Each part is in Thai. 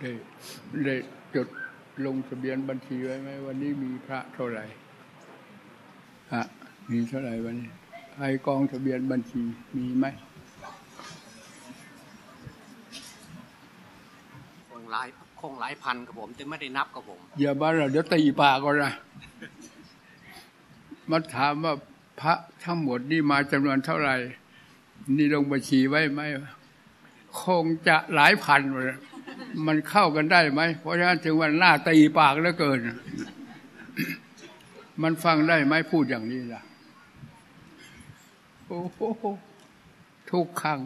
ได้ได้จดลงทะเบียนบัญชีไว้ไหมวันนี้มีพระเท่าไหร่ฮะมีเท่าไหร่วันนี้ไอกองทะเบียนบัญชีมีไหมคงหลายคงหลายพันกับผมแต่ไม่ได้นับกับผม อย่าบ้าเราเดี๋ยวตีปากก่อนนะมาถามว่าพระทั้งหมดนี่มาจำนวนเท่าไหร่ นี่ลงบัญชีไว้ไหมคงจะหลายพันเลย มันเข้ากันได้ไหม เพราะฉะนั้นถึงวันหน้าตีปากแล้วเกิน มันฟังได้ไหมพูดอย่างนี้ล่ะ โอ้โหทุกครั้ง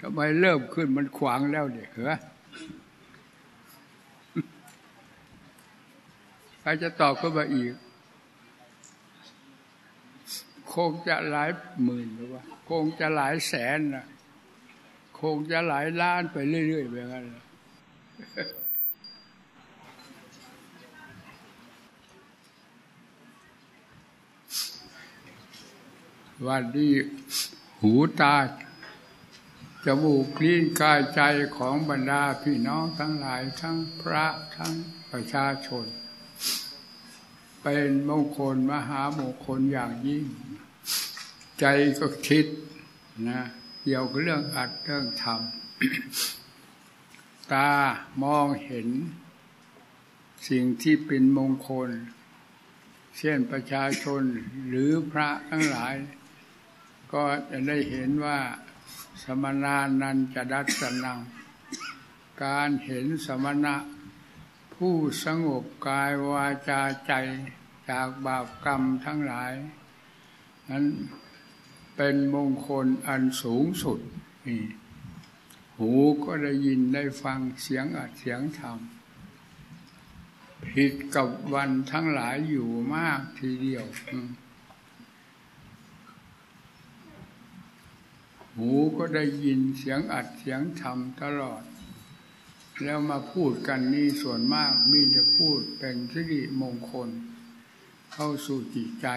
ทำไมเริ่มขึ้นมันขวางแล้วเด็กเหรอใครจะตอบก็มาอีก คงจะหลายหมื่นหรือว่า คงจะหลายแสนนะ คงจะหลายล้านไปเรื่อยๆแบบนั้นวันนี้หูตาจมูกลิ้นกายใจของบรรดาพี่น้องทั้งหลายทั้งพระทั้งประชาชน เป็นมงคลมหามงคลอย่างยิ่ง ใจก็คิดนะ เกี่ยวกับเรื่องอัดเรื่องทำตามองเห็น สิ่งที่เป็นมงคล เช่นประชาชนหรือพระทั้งหลาย ก็จะได้เห็นว่าสมณานันจะดัสนัง การเห็นสมณะ ผู้สงบกายวาจาใจจากบาปกรรมทั้งหลายนั้น เป็นมงคลอันสูงสุดนี่หูก็ได้ยินได้ฟังเสียงอัดเสียงธรรมผิดกับวันทั้งหลายอยู่มากทีเดียว หูก็ได้ยินเสียงอัดเสียงธรรมตลอด แล้วมาพูดกันนี่ส่วนมากมีแต่พูดเป็นสิริมงคล เข้าสู่จิตใจ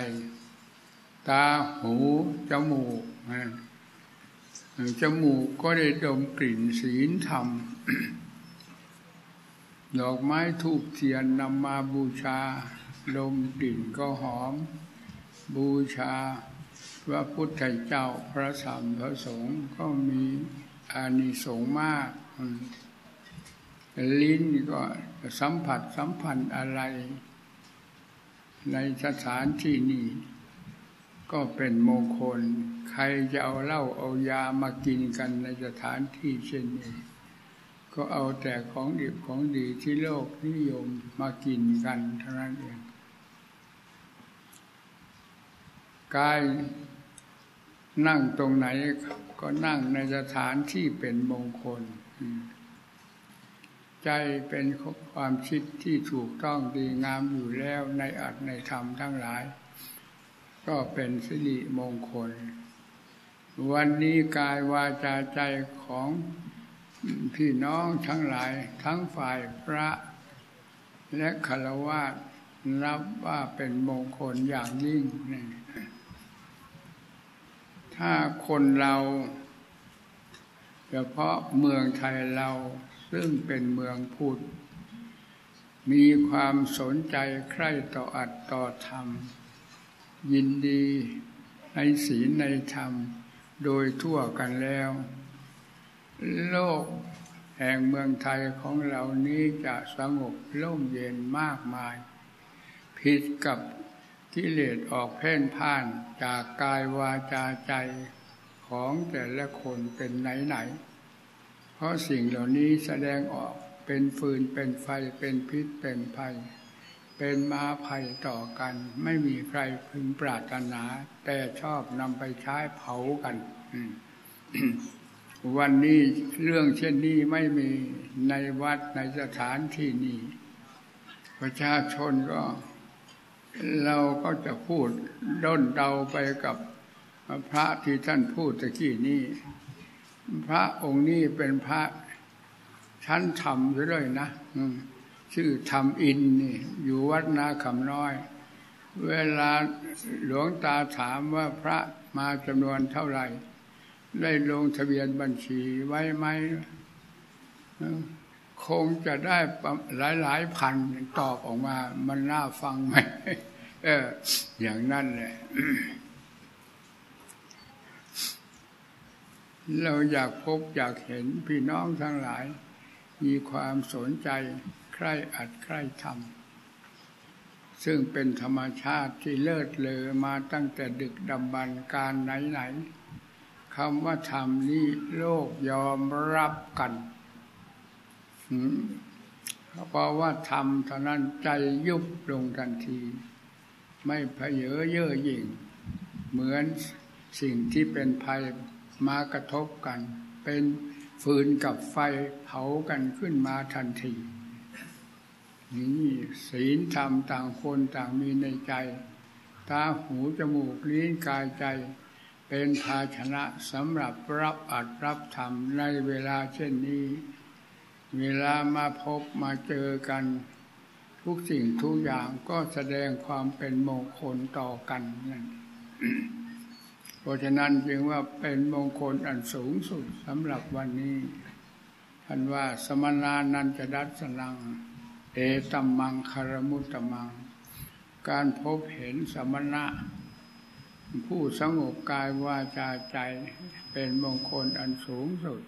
ตาหูจมูกจมูกก็ได้ดมกลิ่นศีลธรรม ดอกไม้ทูบเทียนนำมาบูชา ดมกลิ่นก็หอม บูชาพระพุทธเจ้าพระสามพระสงฆ์ก็มีอานิสงส์มาก ลิ้นก็สัมผัสสัมพันธ์อะไร ในสถานที่นี้ ก็เป็นมงคล ใครจะเอาเหล้าเอายามากินกันในสถานที่เช่นนี้ ก็เอาแต่ของดีของดีที่โลกนิยมมากินกันเท่านั้นเองกายนั่งตรงไหนก็นั่งในสถานที่เป็นมงคล ใจเป็นความคิดที่ถูกต้องดีงามอยู่แล้วในอัตในธรรมทั้งหลาย ก็เป็นสิริมงคล วันนี้กายวาจาใจของพี่น้องทั้งหลายทั้งฝ่ายพระ และคารวะนับว่าเป็นมงคลอย่างยิ่ง ถ้าคนเราเฉพาะเมืองไทยเราซึ่งเป็นเมืองพุทธมีความสนใจใคร่ต่ออัดต่อธรรม ยินดีในศีลในธรรมโดยทั่วกันแล้ว โลกแห่งเมืองไทยของเรานี้จะสงบร่มเย็นมากมาย ผิดกับกิเลสออกเพ่นพ่านจากกายวาจาใจของแต่ละคนเป็นไหนไหนเพราะสิ่งเหล่านี้แสดงออกเป็นฟืนเป็นไฟเป็นพิษเป็นภัย เป็นมาภัยต่อกัน ไม่มีใครพึงปรารถนา แต่ชอบนำไปใช้เผากันวันนี้เรื่องเช่นนี้ไม่มีในวัดในสถานที่นี้ ประชาชนก็ เราก็จะพูดด้นเดาไปกับพระที่ท่านพูดตะกี้นี้ พระองค์นี้เป็นพระชั้นธรรมด้วยนะ ชื่อธรรมอินนี่อยู่วัดนาคำน้อย เวลาหลวงตาถามว่าพระมาจำนวนเท่าไหร่ ได้ลงทะเบียนบัญชีไว้ไหมคงจะได้หลายหลายพันตอบออกมา มันน่าฟังไหมเออ อย่างนั้นแหละเราอยากพบอยากเห็นพี่น้องทั้งหลาย มีความสนใจ ใคร่อัดใคร่ทำซึ่งเป็นธรรมชาติที่เลิศเลอมาตั้งแต่ดึกดำบรรการไหนๆคำว่าธรรมนี้โลกยอมรับกันเพราะว่าธรรมเท่านั้นใจยุบลงทันที ไม่เพเยอเย่อหยิ่ง เหมือนสิ่งที่เป็นภัยมากระทบกัน เป็นฟืนกับไฟเผากันขึ้นมาทันที นี่ศีลธรรมต่างคนต่างมีในใจ ตาหูจมูกลิ้นกายใจ เป็นภาชนะสำหรับรับอัดรับธรรมในเวลาเช่นนี้ เวลามาพบมาเจอกัน ทุกสิ่งทุกอย่างก็แสดงความเป็นมงคลต่อกันนั่นเพราะฉะนั้นจึงว่าเป็นมงคลอันสูงสุดสำหรับวันนี้ท่านว่าสมนานันจะดัดสลัง เอตัมมังคารมุตตมัง การพบเห็นสมณะ ผู้สงบกายวาจาใจเป็นมงคลอันสูงสุด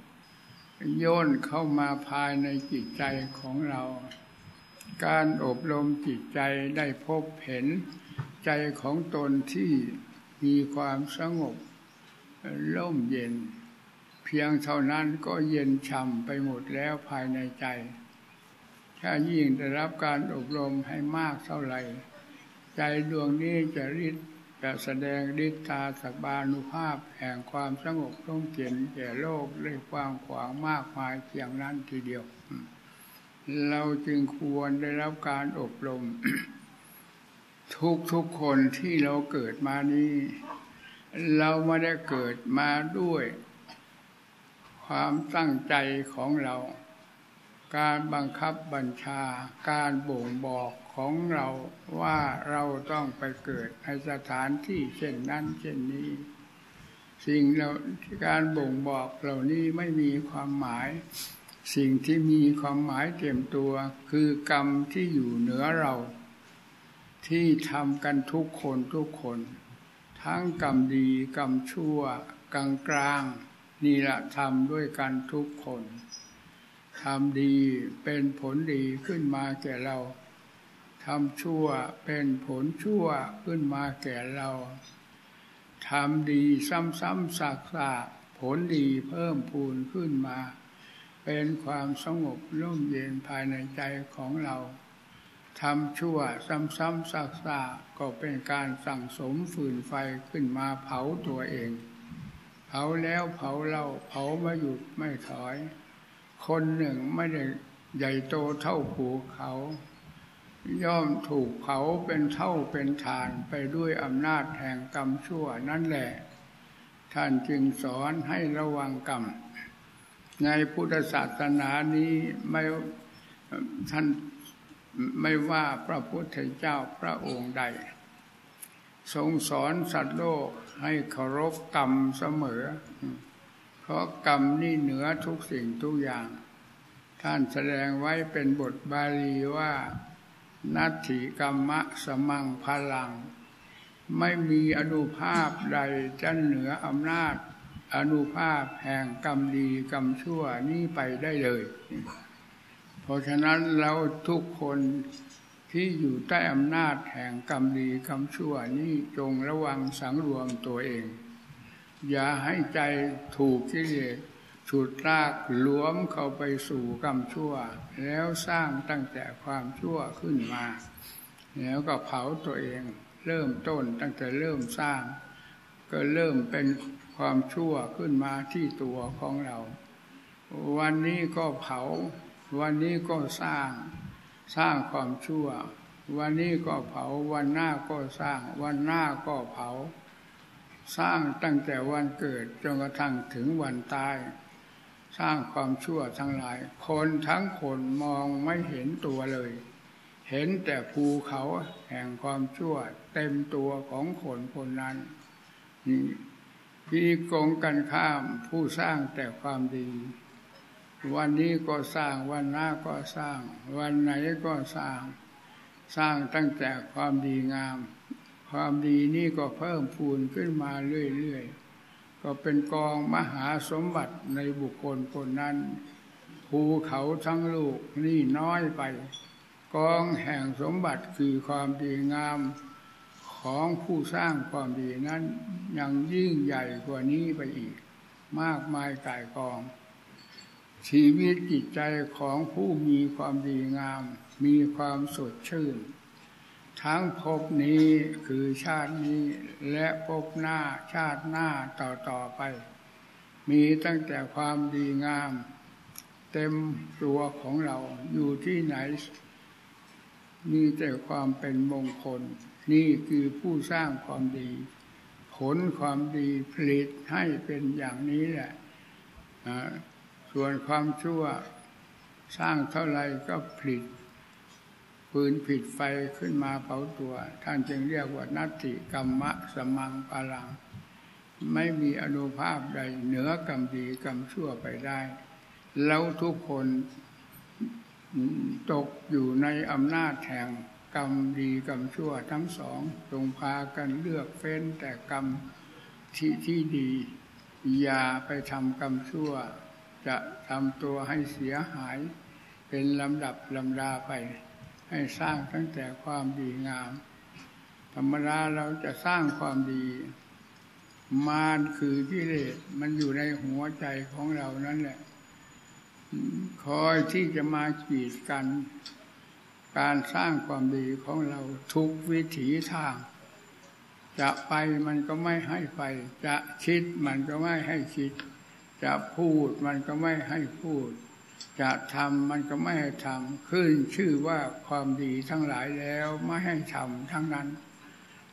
โยนเข้ามาภายในจิตใจของเรา การอบรมจิตใจได้พบเห็นใจของตนที่มีความสงบร่มเย็น เพียงเท่านั้นก็เย็นช่ำไปหมดแล้วภายในใจ ถ้ายิ่งได้รับการอบรมให้มากเท่าไหร่ ใจดวงนี้จะริดจะแสดงฤทธาสักบานุภาพแห่งความสงบร่มเย็นแก่โลกด้กว้างขวางมากมายเพียงนั้นทีเดียว เราจึงควรได้รับการอบรม ทุกทุกคนที่เราเกิดมานี้ เราไม่ได้เกิดมาด้วย ความตั้งใจของเรา การบังคับบัญชา การบ่งบอกของเราว่าเราต้องไปเกิดในสถานที่เช่นนั้นเช่นนี้ สิ่งเราการบ่งบอกเหล่านี้ไม่มีความหมาย สิ่งที่มีความหมายเต็มตัว คือกรรมที่อยู่เหนือเรา ที่ทำกันทุกคนทุกคน ทั้งกรรมดีกรรมชั่วกลางกลางนี่แหละทำด้วยกันทุกคน ทำดีเป็นผลดีขึ้นมาแก่เราทำชั่วเป็นผลชั่วขึ้นมาแก่เราทำดีซ้ำๆสักๆผลดีเพิ่มพูนขึ้นมา เป็นความสงบร่มเย็นภายในใจของเราทำชั่วซ้ำๆซากๆก็เป็นการสั่งสมฝืนไฟขึ้นมาเผาตัวเอง เผาแล้วเผาเล่าเผาไม่หยุดไม่ถอย คนหนึ่งไม่ได้ใหญ่โตเท่าภูเขา ย่อมถูกเผาเป็นเท่าเป็นฐานไปด้วยอำนาจแห่งกรรมชั่วนั่นแหละ ท่านจึงสอนให้ระวังกรรม ในพุทธศาสนานี้ไม่ท่านไม่ว่าพระพุทธเจ้าพระองค์ใด ทรงสอนสัตว์โลกให้เคารพกรรมเสมอ เพราะกรรมนี่เหนือทุกสิ่งทุกอย่าง ท่านแสดงไว้เป็นบทบาลีว่า นัตถิกรรมะสมังพลัง ไม่มีอนุภาพใดจะเหนืออำนาจอนุภาพแห่งกรรมดีกรรมชั่วนี้ไปได้เลย เพราะฉะนั้นเราทุกคนที่อยู่ใต้อำนาจแห่งกรรมดีกรรมชั่วนี้จงระวังสังรวมตัวเอง อย่าให้ใจถูกกิเลสฉุดลากหลวมเข้าไปสู่กรรมชั่ว แล้วสร้างตั้งแต่ความชั่วขึ้นมา แล้วก็เผาตัวเอง เริ่มต้นตั้งแต่เริ่มสร้าง ก็เริ่มเป็นความชั่วขึ้นมาที่ตัวของเรา วันนี้ก็เผา วันนี้ก็สร้าง สร้างความชั่ว วันนี้ก็เผา วันหน้าก็สร้าง วันหน้าก็เผา สร้างตั้งแต่วันเกิดจนกระทั่งถึงวันตาย สร้างความชั่วทั้งหลาย คนทั้งคนมองไม่เห็นตัวเลย เห็นแต่ภูเขาแห่งความชั่ว เต็มตัวของคนคนนั้นนี่กงกันข้ามผู้สร้างแต่ความดี วันนี้ก็สร้างวันหน้าก็สร้าง วันไหนก็สร้าง สร้างตั้งแต่ความดีงาม ความดีนี่ก็เพิ่มพูนขึ้นมาเรื่อยๆ ก็เป็นกองมหาสมบัติในบุคคลคนนั้นภูเขาทั้งลูกนี่น้อยไป กองแห่งสมบัติคือความดีงามของผู้สร้างความดีนั้นยังยิ่งใหญ่กว่านี้ไปอีก มากมายกายกอง ชีวิตจิตใจของผู้มีความดีงาม มีความสดชื่น ทั้งภพนี้คือชาตินี้และภพหน้าชาติหน้าต่อต่อไป มีตั้งแต่ความดีงาม เต็มตัวของเราอยู่ที่ไหน มีแต่ความเป็นมงคล นี่คือผู้สร้างความดี ผลความดีผลิตให้เป็นอย่างนี้แหละส่วนความชั่วสร้างเท่าไรก็ผลิต ปืนผิดไฟขึ้นมาเผาตัว ท่านจึงเรียกว่านัตติกรรมะสมังปาลัง ไม่มีอนุภาพใดเหนือกรรมดีกรรมชั่วไปได้ แล้วทุกคนตกอยู่ในอำนาจแห่งกรรมดีกรรมชั่วทั้งสองจงพากันเลือกเฟ้นแต่กรรมที่ที่ดี อย่าไปทำกรรมชั่ว จะทำตัวให้เสียหาย เป็นลำดับลำดาไป ให้สร้างตั้งแต่ความดีงาม ธรรมดาเราจะสร้างความดี มารคือกิเลสมันอยู่ในหัวใจของเรานั่นแหละ คอยที่จะมากีดกัน การสร้างความดีของเราทุกวิถีทาง จะไปมันก็ไม่ให้ไป จะคิดมันก็ไม่ให้คิด จะพูดมันก็ไม่ให้พูด จะทำมันก็ไม่ให้ทำขึ้นชื่อว่าความดีทั้งหลายแล้วไม่ให้ทำทั้งนั้น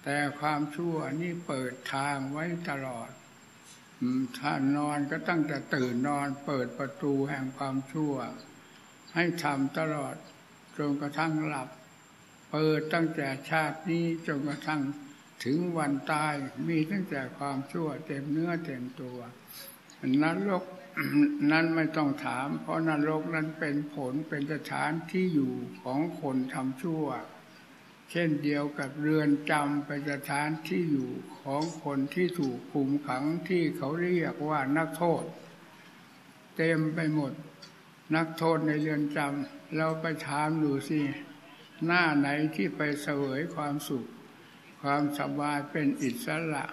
แต่ความชั่วนี่เปิดทางไว้ตลอดถ้านอนก็ตั้งแต่ตื่นนอนเปิดประตูแห่งความชั่ว ให้ทำตลอดจนกระทั่งหลับ เปิดตั้งแต่ชาตินี้จนกระทั่งถึงวันตายมีตั้งแต่ความชั่วเต็มเนื้อเต็มตัวนรก นั้นไม่ต้องถาม เพราะนรกนั้นเป็นผลเป็นสถานที่อยู่ของคนทำชั่ว เช่นเดียวกับเรือนจำเป็นสถานที่อยู่ของคนที่ถูกคุมขังที่เขาเรียกว่านักโทษ เต็มไปหมด นักโทษในเรือนจำเราไปถามดูสิ หน้าไหนที่ไปเสวยความสุข ความสบายเป็นอิสระ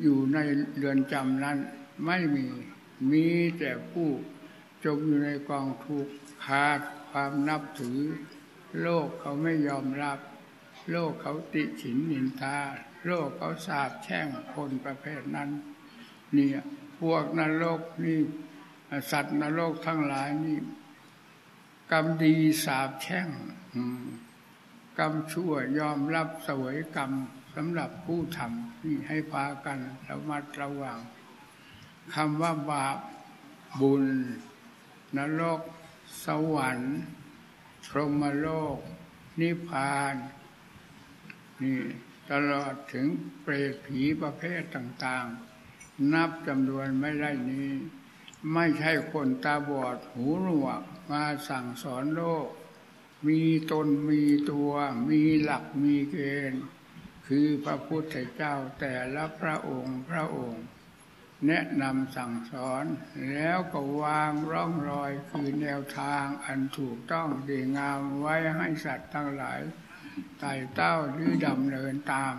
อยู่ในเรือนจำนั้นไม่มี มีแต่ผู้จมอยู่ในกองทุกข์ขาดความนับถือ โลกเขาไม่ยอมรับ โลกเขาติฉินนินทา โลกเขาสาบแช่งคนประเภทนั้น เนี่ยพวกนรกนี่สัตว์นรกทั้งหลายนี่กรรมดีสาบแช่งกรรมชั่วยอมรับสวยกรรมสำหรับผู้ทำนี่ให้พากันระมัดระวัง คำว่าบาปบุญ นรก สวรรค์พรหมโลก นิพพาน นี่ตลอดถึงเปรตผีประเภทต่าง ๆ นับจำนวนไม่ได้นี้ ไม่ใช่คนตาบอดหูหนวกมาสั่งสอนโลก มีตนมีตัว มีหลักมีเกณฑ์ คือพระพุทธเจ้าแต่ละพระองค์พระองค์ แนะนำสั่งสอน แล้วก็วางร่องรอยคือแนวทางอันถูกต้องดีงามไว้ให้สัตว์ทั้งหลายไต่เต้าหรือดำเนินตาม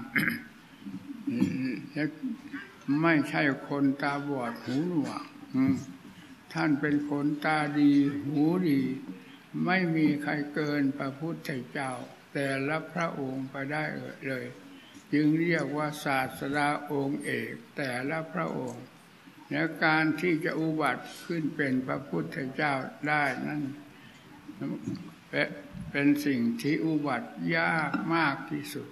ไม่ใช่คนตาบอดหูหนวกท่านเป็นคนตาดีหูดี ไม่มีใครเกินพระพุทธเจ้า แต่ละพระองค์ไปได้เลย จึงเรียกว่าศาสดาองค์เอกแต่ละพระองค์และการที่จะอุบัติขึ้นเป็นพระพุทธเจ้าได้นั้นเป็นสิ่งที่อุบัติยากมากที่สุด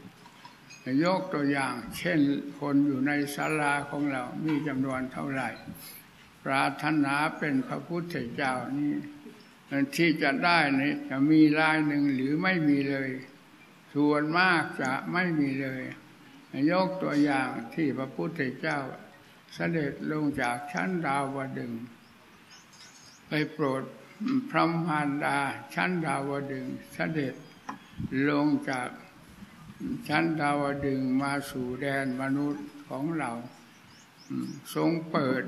ยกตัวอย่างเช่นคนอยู่ในศาลาของเรา มีจำนวนเท่าไหร่ ปรารถนาเป็นพระพุทธเจ้านี่ที่จะได้นี่จะมีรายหนึ่งหรือไม่มีเลย ส่วนมากจะไม่มีเลย ยกตัวอย่างที่พระพุทธเจ้าเสด็จลงจากชั้นดาวดึง ไปโปรดพระมารดาชั้นดาวดึงเสด็จลงจากชั้นดาวดึงมาสู่แดนมนุษย์ของเรา ทรงเปิด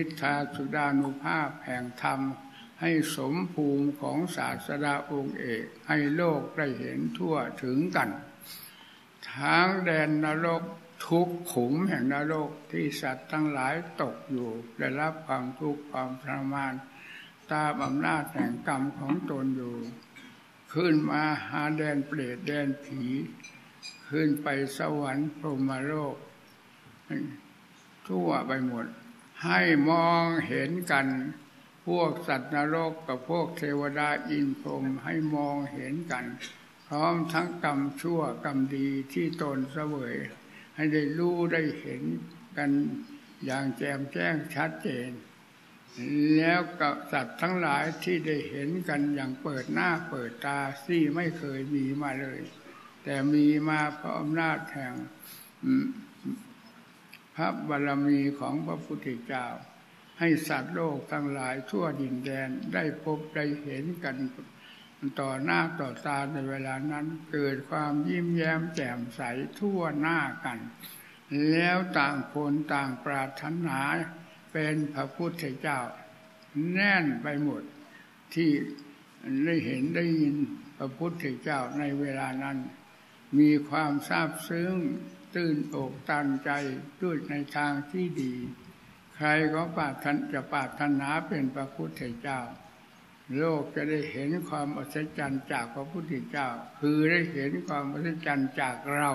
ฤทธาสุดานุภาพแห่งธรรม ให้สมภูมิของศาสดาองค์เอก ให้โลกได้เห็นทั่วถึงกัน ทางแดนนรกทุกขุมแห่งนรกที่สัตว์ทั้งหลายตกอยู่ ได้รับความทุกข์ความทรมานตามอำนาจแห่งกรรมของตนอยู่ ขึ้นมาหาแดนเปรตแดนผี ขึ้นไปสวรรค์พรหมโลก ทั่วไปหมด ให้มองเห็นกัน พวกสัตว์นรกกับพวกเทวดาอินพรหมให้มองเห็นกัน ร้อมทั้งกรรมชั่วกรรมดีที่ตนเสวย ให้ได้รู้ได้เห็นกันอย่างแจ่มแจ้งชัดเจน แล้วกับสัตว์ทั้งหลายที่ได้เห็นกันอย่างเปิดหน้าเปิดตาที่ไม่เคยมีมาเลย แต่มีมาเพราะอำนาจแห่งพระบารมีของพระพุทธเจ้า ให้สัตว์โลกทั้งหลายทั่วดินแดนได้พบได้เห็นกัน ต่อหน้าต่อตาในเวลานั้น เกิดความยิ้มแย้มแจ่มใสทั่วหน้ากัน แล้วต่างคนต่างปรารถนาเป็นพระพุทธเจ้า แน่นไปหมดที่ได้เห็นได้ยินพระพุทธเจ้าในเวลานั้น มีความซาบซึ้งตื่นอกตันใจด้วยในทางที่ดี ใครก็ปาถนจะปาถนาเป็นพระพุทธเจ้า โลกจะได้เห็นความอัศจรรย์จากพระพุทธเจ้า คือได้เห็นความอัศจรรย์จากเรา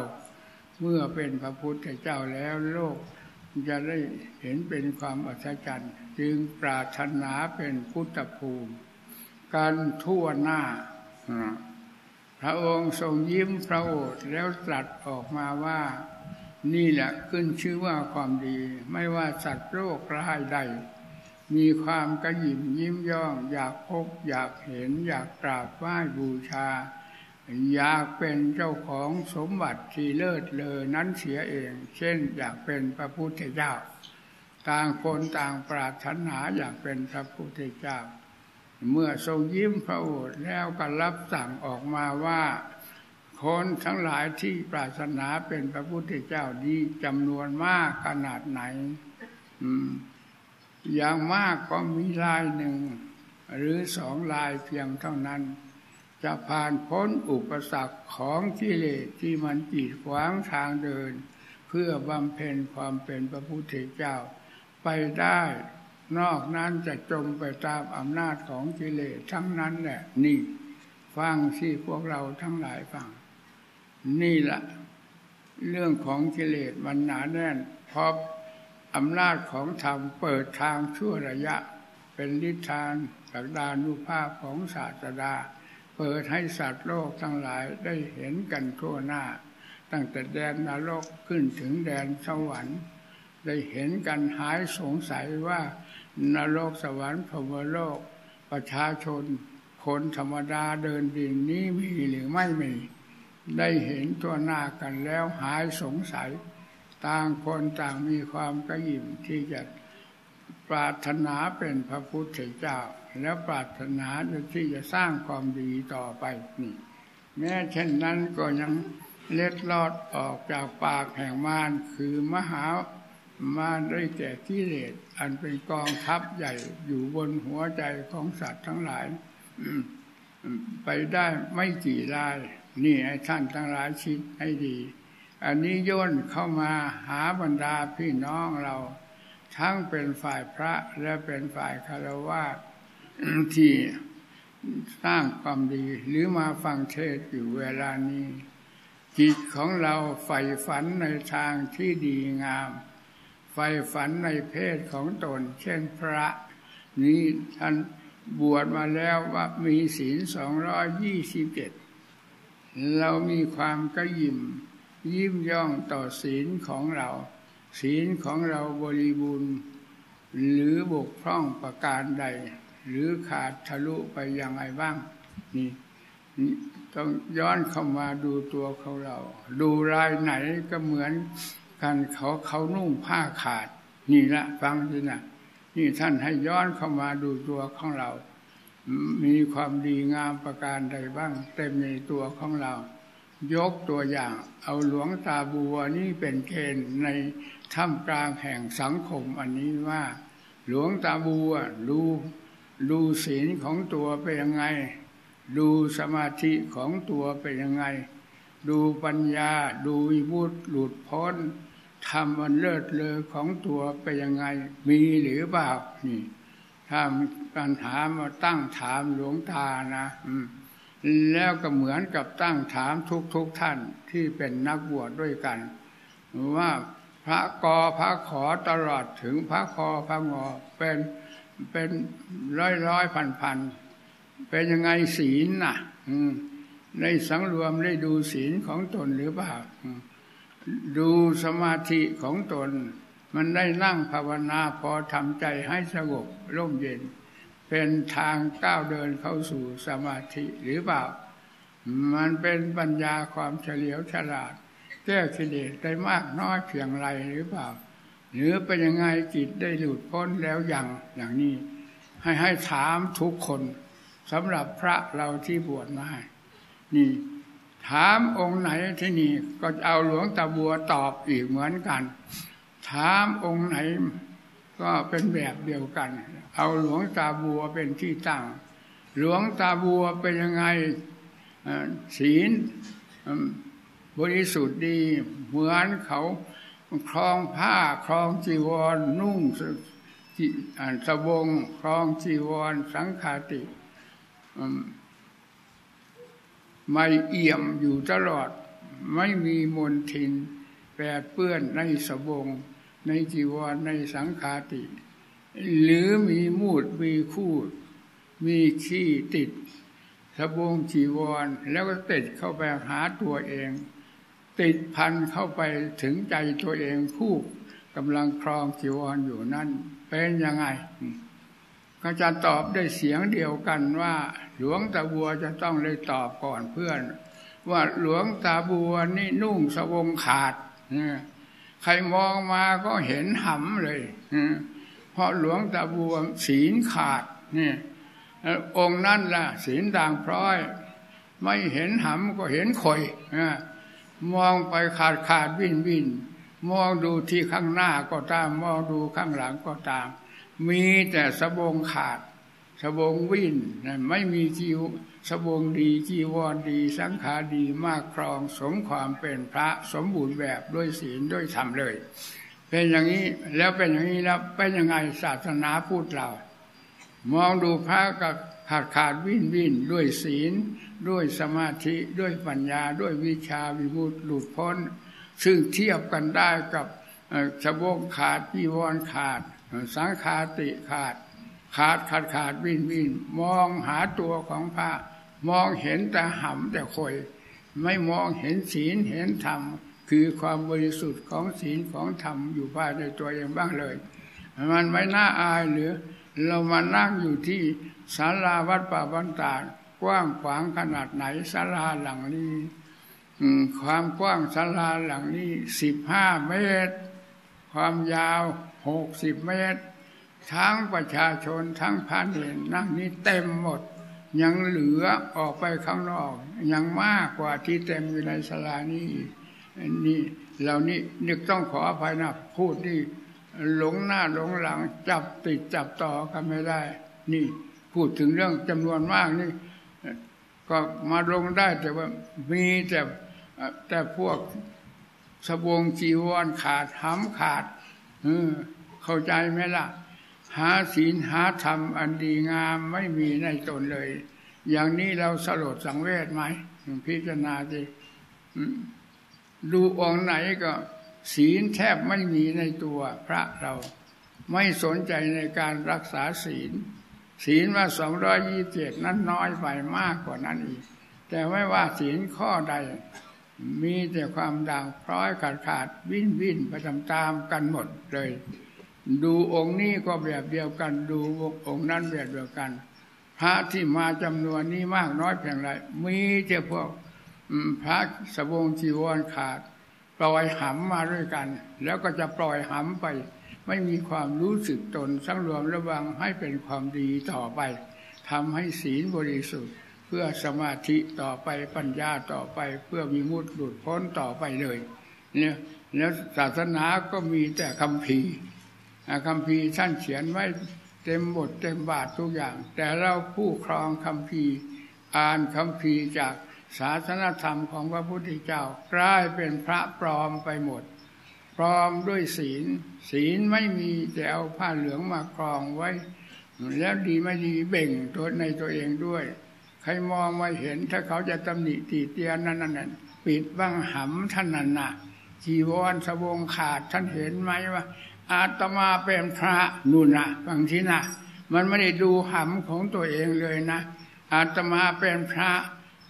เมื่อเป็นพระพุทธเจ้าแล้วโลกจะได้เห็นเป็นความอัศจรรย์ จึงปรารถนาเป็นพุทธภูมิการทั่วหน้า พระองค์ทรงยิ้มพระโอษฐ์แล้วตรัสออกมาว่านี่แหละขึ้นชื่อว่าความดี ไม่ว่าสัตว์โรคร้ายใด มีความกระยิมยิ้มย่อง อยากพบ อยากเห็น อยากกราบไหว้บูชา อยากเป็นเจ้าของสมบัติที่เลิศเลอนั้นเสียเอง เช่น อยากเป็นพระพุทธเจ้า ต่างคนต่างปรารถนาอยากเป็นพระพุทธเจ้า เมื่อทรงยิ้มพระโอษฐ์แล้วก็รับสั่งออกมาว่าคนทั้งหลายที่ปรารถนาเป็นพระพุทธเจ้านี้จำนวนมากขนาดไหน อืม อย่างมากก็มีลายหนึ่ง หรือสองลายเพียงเท่านั้น จะผ่านพ้นอุปสรรคของกิเลสที่มันจีดขวางทางเดิน เพื่อบำเพ็ญความเป็นพระพุทธเจ้า ไปได้ นอกนั้นจะจมไปตามอำนาจของกิเลสทั้งนั้นแหละนี่ฟังที่พวกเราทั้งหลายฟัง นี่แหละเรื่องของกิเลสมันหนาแน่นพราะ อำนาจของธรรมเปิดทางชั่วระยะ เป็นนิทานจากดานุภาพของศาสดา เปิดให้สัตว์โลกทั้งหลายได้เห็นกันทั่วหน้า ตั้งแต่แดนนรกขึ้นถึงแดนสวรรค์ได้เห็นกันหายสงสัยว่านรกสวรรค์พรมโลก ประชาชน คนธรรมดาเดินดินนี้มีหรือไม่มี ได้เห็นตัวหน้ากันแล้วหายสงสัย ต่างคนต่างมีความกระยิมที่จะปรารถนาเป็นพระพุทธเจ้า แล้วปรารถนาที่จะสร้างความดีต่อไปนี่แม้เช่นนั้นก็ยังเล็ดลอดออกจากปากแห่งมารคือมหามารได้แก่กิเลสอันเป็นกองทัพใหญ่อยู่บนหัวใจของสัตว์ทั้งหลายไปได้ไม่กี่ราย นี่ให้ท่านทั้งหลายคิดให้ดี อันนี้ย่นเข้ามาหาบรรดาพี่น้องเรา ทั้งเป็นฝ่ายพระและเป็นฝ่ายคารวะที่สร้างความดีหรือมาฟังเทศอยู่เวลานี้ จิตของเราใฝ่ฝันในทางที่ดีงามใฝ่ฝันในเพศของตน เช่นพระ นี้ท่านบวชมาแล้วว่ามีศีลสองร้อยยี่สิบเจ็ดเรามีความกระยิม ยิ้มย่องต่อศีลของเรา ศีลของเราบริบูรณ์ หรือบกพร่องประการใด หรือขาดทะลุไปยังไงบ้างนี่ต้องย้อนเข้ามาดูตัวเขาเรา ดูรายไหนก็เหมือนกันเขาเขานุ่งผ้าขาด นี่ละฟังสินะนี่ท่านให้ย้อนเข้ามาดูตัวของเรา มีความดีงามประการใดบ้าง เต็มในตัวของเรา ยกตัวอย่าง เอาหลวงตาบัวนี่เป็นเกณฑ์ในท่ามกลางแห่งสังคมอันนี้ว่า หลวงตาบัวดูดูศีลของตัวเป็นยังไง ดูสมาธิของตัวเป็นยังไง ดูปัญญาดูวิมุตหลุดพ้นทำมันเลิศเลอของตัวไปยังไง มีหรือเปล่านี่ถ้าการถามมาตั้งถามหลวงตานะ อืม แล้วก็เหมือนกับตั้งถามทุกทุกท่านที่เป็นนักบวชดด้วยกัน ว่าพระกอพระขอตลอดถึงพระคอพระงอเป็นเป็นร้อยร้อยพันพันเป็นยังไงศีลน่ะในสังรวมได้ดูศีลของตนหรือเปล่าดูสมาธิของตน มันได้นั่งภาวนาพอทำใจให้สงบร่มเย็น เป็นทางก้าวเดินเข้าสู่สมาธิหรือเปล่า มันเป็นปัญญาความเฉลียวฉลาด แก้กิเลสได้มากน้อยเพียงไรหรือเปล่า หรือเป็นยังไงจิตได้หลุดพ้นแล้วอย่างอย่างนี้ ให้ให้ถามทุกคนสำหรับพระเราที่บวชมานี่ถามองค์ไหนที่นี่ก็เอาหลวงตาบัวตอบอีกเหมือนกัน ถามองค์ไหนก็เป็นแบบเดียวกัน เอาหลวงตาบัวเป็นที่ตั้ง หลวงตาบัวเป็นยังไงศีลบริสุทธิ์ดี เหมือนเขาครองผ้าครองจีวร นุ่งสบงครองจีวร สังขาติไม่เอี่ยมอยู่ตลอด ไม่มีมนทินแปดเปื้อนในสบง ในจีวรในสังขาติ หรือมีมูดมีคูด มีขี้ติดสบงจีวร แล้วก็ติดเข้าไปหาตัวเอง ติดพันเข้าไปถึงใจตัวเองผู้กำลังครองจีวรอยู่นั่น เป็นยังไงก็จะตอบได้เสียงเดียวกันว่า หลวงตาบัวจะต้องเลยตอบก่อนเพื่อน ว่าหลวงตาบัวนี่นุ่งสวงขาดใครมองมาก็เห็นหำเลย เพราะหลวงตาบัวศีลขาดนี่องค์นั่นล่ะ ศีลด่างพร้อย ไม่เห็นหำก็เห็นข่อยมองไปขาดขาดวิ่นวิ่นมองดูที่ข้างหน้าก็ตาม มองดูข้างหลังก็ตาม มีแต่สบงขาด สบงวิ่นไม่มีจีวสบงดีจีวรดี สังขาดีมากครองสมความเป็นพระสมบูรณ์แบบด้วยศีลด้วยธรรมเลย เป็นอย่างนี้แล้วเป็นอย่างนี้แล้วเป็นยังไงศาสนาพูดเรามองดูพระกับขาดขาดวิ่นวิ่นด้วยศีล ด้วยสมาธิด้วยปัญญาด้วยวิชาวิมุตติหลุดพ้น ซึ่งเทียบกันได้กับสบงขาดจีวรขาด สังขาติขาด ขาดขาดขาดวิ่นวิ่นมองหาตัวของพระ มองเห็นแต่หำแต่คอยไม่มองเห็นศีลเห็นธรรม คือความบริสุทธิ์ของศีลของธรรมอยู่ภายในตัวเองบ้างเลย มันไม่น่าอายหรือ เรามานั่งอยู่ที่ศาลาวัดป่าบันตากว้างขวางขนาดไหนศาลาหลังนี้ความกว้างศาลาหลังนี้สิบห้าเมตร ความยาวหกสิบเมตร ทั้งประชาชนทั้งพันเห็นนั่งนี่เต็มหมด ยังเหลือออกไปข้างนอก ยังมากกว่าที่เต็มอยู่ในสลานี้ นี่เหล่านี้นึกต้องขออภัยนะพูดที่หลงหน้าหลงหลังจับติดจับต่อกันไม่ได้ นี่พูดถึงเรื่องจำนวนมากนี่ ก็มาลงได้แต่ว่ามีแต่แต่พวกสบงจีวรขาดหำขาดเข้าใจไหมล่ะ หาศีลหาธรรมอันดีงามไม่มีในตนเลย อย่างนี้เราสลดสังเวชไหมพิจารณาดิ ดูองค์ไหนก็ศีลแทบไม่มีในตัวพระเรา ไม่สนใจในการรักษาศีล ศีลว่าสองร้อยยี่เจ็ดนั้นน้อยไปมากกว่านั้นอีก แต่ไม่ว่าศีลข้อใด มีแต่ความด่างพร้อยขาดขาดวิ่นวิ่นไปตามตามกันหมดเลย ดูองค์นี้ก็แบบเดียวกัน ดูองค์นั้นแบบเดียวกัน พระที่มาจำนวนนี้มากน้อยเพียงไร มีแต่พวก พระสบงจีวรขาด ปล่อยหำมาด้วยกัน แล้วก็จะปล่อยหำไป ไม่มีความรู้สึกตนสังรวมระวังให้เป็นความดีต่อไปทำให้ศีลบริสุทธิ์ เพื่อสมาธิต่อไปปัญญาต่อไป เพื่อมีมุดหลุดพ้นต่อไปเลยเนี่ยแล้วศาสนาก็มีแต่คำพีคำพีท่านเขียนไว้เต็มบทเต็มบาททุกอย่าง แต่เราผู้ครองคำพีอ่านคำพีจาก ศาสนธรรมของพระพุทธเจ้ากลายเป็นพระปลอมไปหมด ปลอมด้วยศีล ศีลไม่มีแต่เอาผ้าเหลืองมาครองไว้ แล้วดีไม่ดีเบ่งตัวในตัวเองด้วย ใครมองไม่เห็นถ้าเขาจะตำหนิตีเตียนนั่นนั่นปิดบ้างหำท่านนั่นน่ะจีวรสบงขาดท่านเห็นไหมว่า อาตมาเป็นพระนุ่นนะบางทีนะมันไม่ได้ดูหำของตัวเองเลยนะ อาตมาเป็นพระ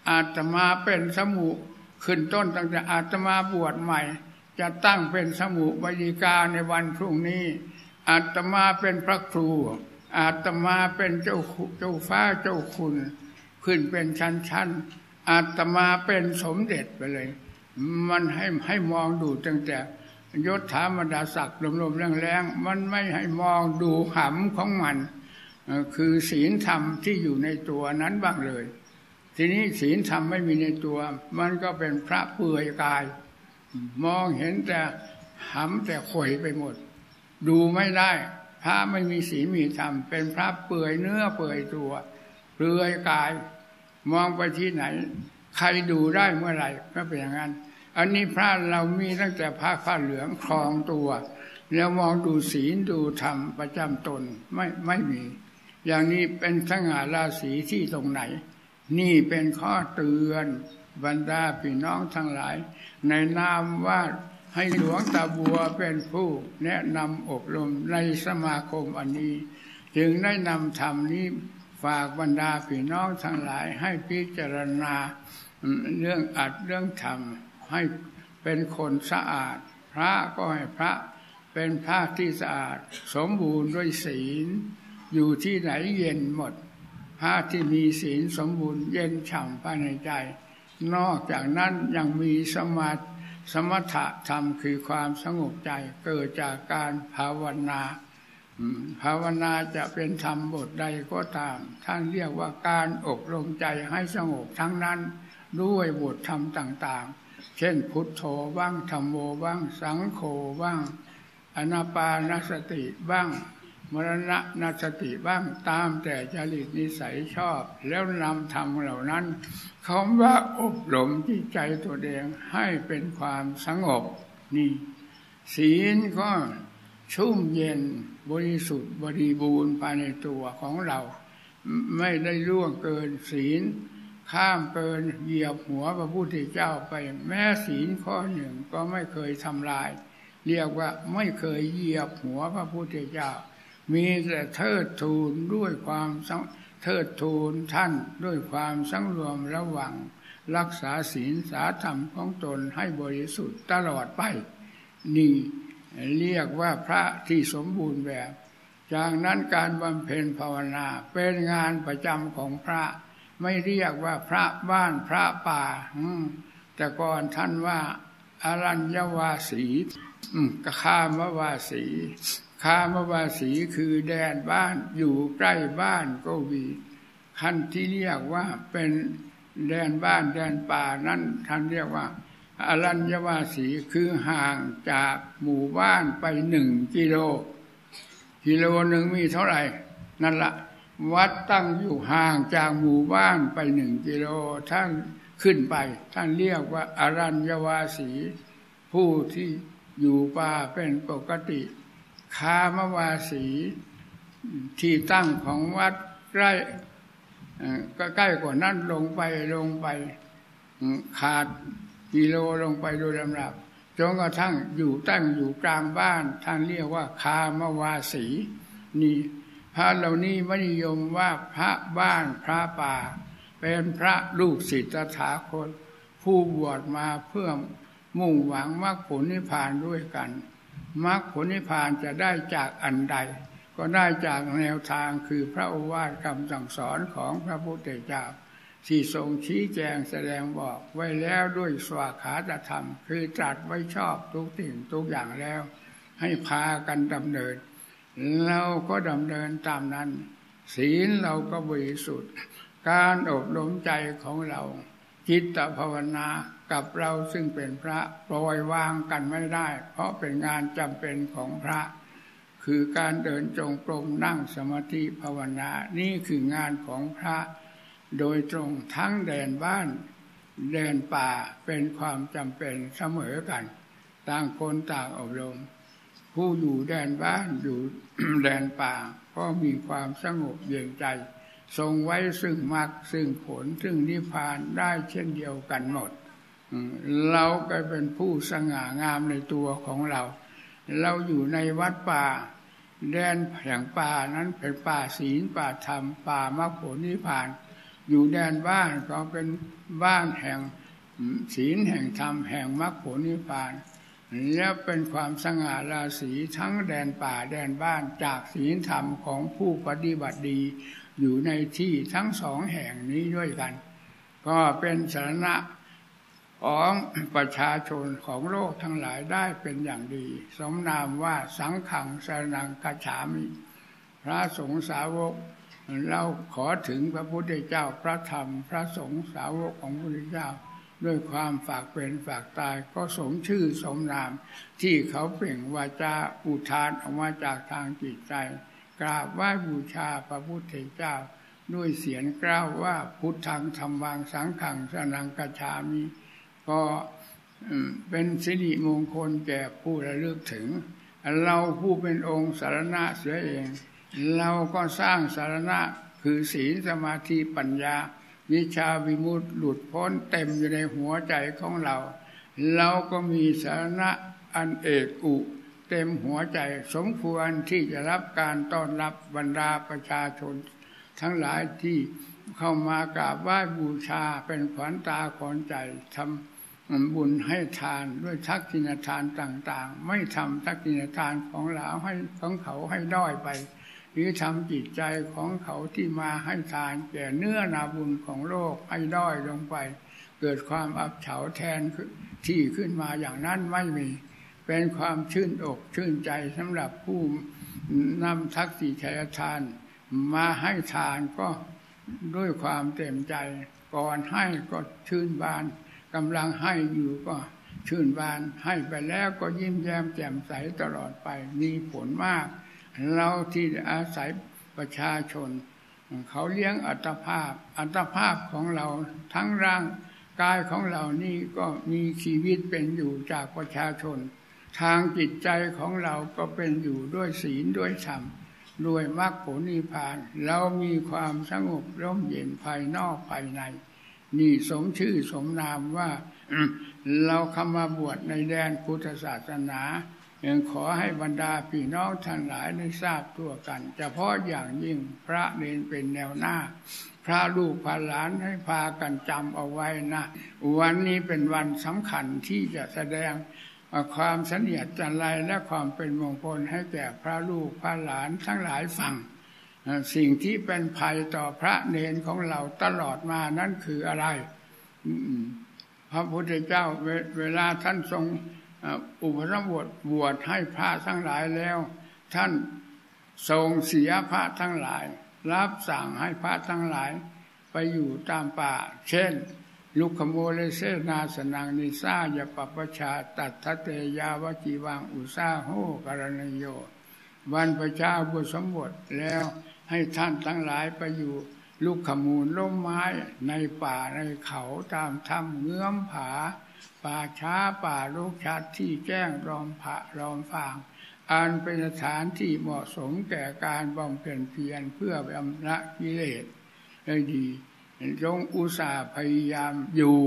อาตมาเป็นสมุขึ้นต้นตั้งแต่อาตมาบวชใหม่ จะตั้งเป็นสมุบยิกาในวันพรุ่งนี้ อาตมาเป็นพระครู อาตมาเป็นเจ้าเจ้าฟ้าเจ้าคุณ ขึ้นเป็นชั้นชั้นอาตมาเป็นสมเด็จไปเลย มันให้ให้มองดูตั้งแต่ยศถาบรรดาศักดิ์ลมๆแรงๆมันไม่ให้มองดูหำของมัน คือศีลธรรมที่อยู่ในตัวนั้นบ้างเลย ทีนี้ศีลธรรมไม่มีในตัว มันก็เป็นพระเปื่อยกาย มองเห็นแต่หำแต่ข่อยไปหมด ดูไม่ได้ พระไม่มีศีลมีธรรม เป็นพระเปื่อยเนื้อเปื่อยตัวเปลือยกาย มองไปที่ไหน ใครดูได้เมื่อไหร่ก็เป็นอย่างนั้น อันนี้พระเรามีตั้งแต่ผ้าผ้าเหลืองครองตัว แล้วมองดูศีลดูธรรมประจำตนไม่ไม่มี อย่างนี้เป็นสง่าราศีที่ตรงไหน นี่เป็นข้อเตือนบรรดาพี่น้องทั้งหลาย ในนามว่าให้หลวงตาบัวเป็นผู้แนะนำอบรมในสมาคมอันนี้ จึงได้นำธรรมนี้ฝากบรรดาพี่น้องทั้งหลายให้พิจารณาเรื่องอัดเรื่องธรรมให้เป็นคนสะอาด พระก็ให้พระเป็นพระที่สะอาด สมบูรณ์ด้วยศีล อยู่ที่ไหนเย็นหมด พระที่มีศีลสมบูรณ์เย็นฉ่ำภายในใจ นอกจากนั้นยังมีสมาสมถะธรรมคือความสงบใจเกิดจากการภาวนาภาวนาจะเป็นธรรมบทใดก็ตาม ท่านเรียกว่าการอบรมใจให้สงบทั้งนั้นด้วยบทธรรมต่างๆ เช่นพุทโธบ้างธรรมโมบ้าง สังโฆบ้างอนาปานสติบ้าง มรณะนาสติบ้างตามแต่จริตนิสัยชอบ แล้วนำธรรมเหล่านั้นคำว่าอบรมที่ใจตัวเองให้เป็นความสงบนี่ ศีลก็ชุ่มเย็นบริสุทธิ์บริบูรณ์ภายในตัวของเรา ไม่ได้ล่วงเกินศีล ข้ามเกินเหยียบหัวพระพุทธเจ้าไป แม้ศีลข้อหนึ่งก็ไม่เคยทำลาย เรียกว่าไม่เคยเหยียบหัวพระพุทธเจ้า มีแต่เทิดทูนด้วยความเทิดทูนท่านด้วยความสังรวมระวัง รักษาศีลสาธรรมของตนให้บริสุทธิ์ตลอดไป นี่เรียกว่าพระที่สมบูรณ์แบบ จากนั้นการบำเพ็ญภาวนาเป็นงานประจำของพระ ไม่เรียกว่าพระบ้านพระป่าแต่ก่อนท่านว่า อรัญญวาสีกข้ามวาสี คามวาสีคือแดนบ้านอยู่ใกล้บ้านก็มีขั้นที่เรียกว่าเป็นแดนบ้านแดนป่านั้นท่านเรียกว่าอรัญญวาสีคือห่างจากหมู่บ้านไปหนึ่งกิโล กิโลหนึ่งมีเท่าไหร่นั่นละวัดตั้งอยู่ห่างจากหมู่บ้านไปหนึ่งกิโลท่านขึ้นไป ท่านเรียกว่าอรัญญวาสี ผู้ที่อยู่ป่าเป็นปกติ คามวาสีที่ตั้งของวัดใกล้ก็ใกล้กว่านั้นลงไปลงไปขาดกิโลลงไปโดยลำดับจนกระทั่งอยู่ตั้งอยู่กลางบ้านท่านเรียกว่าคามวาสีนี่พระเหล่านี้ไม่นิยมว่าพระบ้านพระป่า เป็นพระลูกศิษย์ถาคต ผู้บวชมาเพื่อมุ่งหวังมรรคผลนิพพานด้วยกัน มรรคผลนิพพานจะได้จากอันใด ก็ได้จากแนวทางคือพระโอวาทคำสั่งสอนของพระพุทธเจ้าที่ทรงชี้แจงแสดงบอกไว้แล้วด้วยสวาขาตธรรม คือตรัสไว้ชอบทุกสิ่งทุกอย่างแล้ว ให้พากันดำเนิน เราก็ดำเนินตามนั้น ศีลเราก็บริสุทธิ์ การอบรมใจของเรา จิตภาวนา กับเราซึ่งเป็นพระปล่อยวางกันไม่ได้ เพราะเป็นงานจำเป็นของพระ คือการเดินจงกรมนั่งสมาธิภาวนา นี่คืองานของพระ โดยตรงทั้งแดนบ้านแดนป่าเป็นความจำเป็นเสมอกัน ต่างคนต่างอบรม ผู้อยู่แดนบ้านอยู่แดนป่าก็มีความสงบเย็นใจทรงไว้ซึ่งมรรคซึ่งผลซึ่งนิพพานได้เช่นเดียวกันหมด เราก็เป็นผู้สง่างามในตัวของเรา เราอยู่ในวัดป่า แดนแห่งป่านั้นเป็นป่าศีลป่าธรรม ป่ามรรคผลนิพพาน อยู่แดนบ้านก็เป็นบ้านแห่งศีลแห่งธรรมแห่งมรรคผลนิพพานและเป็นความสง่าราศีทั้งแดนป่าแดนบ้านจากศีลธรรมของผู้ปฏิบัติดี อยู่ในที่ทั้งสองแห่งนี้ด้วยกัน ก็เป็นสาระ ของประชาชนของโลกทั้งหลายได้เป็นอย่างดี สมนามว่าสังขังสนังกัจฉามิ พระสงฆ์สาวก เราขอถึงพระพุทธเจ้าพระธรรม พระสงฆ์สาวกของพระพุทธเจ้า ด้วยความฝากเป็นฝากตายก็สมชื่อสมนาม ที่เขาเปล่งวาจาอุทานออกมาจากทางจิตใจ กราบไหว้บูชาพระพุทธเจ้า ด้วยเสียงกล้าวว่าพุทธังธรรมังสังขังสนังกัจฉามิ ก็เป็นสิริมงคลแก่ผู้ระลึกถึง เราผู้เป็นองค์สารณะเสียเอง เราก็สร้างสารณะคือศีลสมาธิปัญญา วิชาวิมุตติหลุดพ้นเต็มอยู่ในหัวใจของเรา เราก็มีสารณะอันเอกอุ เต็มหัวใจสมควรที่จะรับการต้อนรับบรรดาประชาชน ทั้งหลายที่เข้ามากราบไหว้บูชาเป็นขวัญตาขวัญใจทำ บุญให้ทานด้วยทักษิณทานต่าง ๆ ไม่ทำทักษิณทานของเราให้ของเขาให้ด้อยไป หรือทำจิตใจของเขาที่มาให้ทานแก่เนื้อนาบุญของโลกให้ด้อยลงไป เกิดความอับเฉาแทนที่ขึ้นมาอย่างนั้นไม่มี เป็นความชื่นอกชื่นใจสำหรับผู้นำทักษิณทาน มาให้ทานก็ด้วยความเต็มใจก่อนให้ก็ชื่นบาน กำลังให้อยู่ก็ชื่นบานให้ไปแล้วก็ยิ้มแย้มแจ่มใสตลอดไปมีผลมาก เราที่อาศัยประชาชน เขาเลี้ยงอัตภาพ อัตภาพของเราทั้งร่างกายของเรานี่ก็มีชีวิตเป็นอยู่จากประชาชน ทางจิตใจของเราก็เป็นอยู่ด้วยศีลด้วยธรรมด้วยมรรคผลนิพพาน เรามีความสงบร่มเย็นภายนอกภายใน นี่สมชื่อสมนามว่าเราเข้ามาบวชในแดนพุทธศาสนายังขอให้บรรดาพี่น้องทั้งหลายได้ทราบทั่วกันเฉพาะอย่างยิ่งพระเนนเป็นแนวหน้า พระลูกพระหลานให้พากันจำเอาไว้นะ วันนี้เป็นวันสำคัญที่จะแสดงความเสนียดจันไรและความเป็นมงคลให้แก่พระลูกพระหลานทั้งหลายฟัง สิ่งที่เป็นภัยต่อพระเนนของเราตลอดมานั่นคืออะไรพระพุทธเจ้าเวลาท่านทรงอุปสมบทบวชให้พระทั้งหลายแล้ว ท่านทรงเสียพระทั้งหลาย รับสั่งให้พระทั้งหลาย ไปอยู่ตามป่า เช่น ลุคโมเลเซนาสนังนิซายปปชาตัทเตยาวจีวังอุซาโหกรณโยวันประชาบุสมบทแล้ว ให้ท่านทั้งหลายไปอยู่ลูกขมูลล้มไม้ในป่าในเขาตามถ้ำเงื้อมผา ป่าช้าป่าลูกชัดที่แจ้งรอมผะรอมฟาง อันเป็นสถานที่เหมาะสมแก่การบำเพ็ญเพียรเพื่อบำระกิเลสได้ดีจงอุตสาห์พยายามอยู่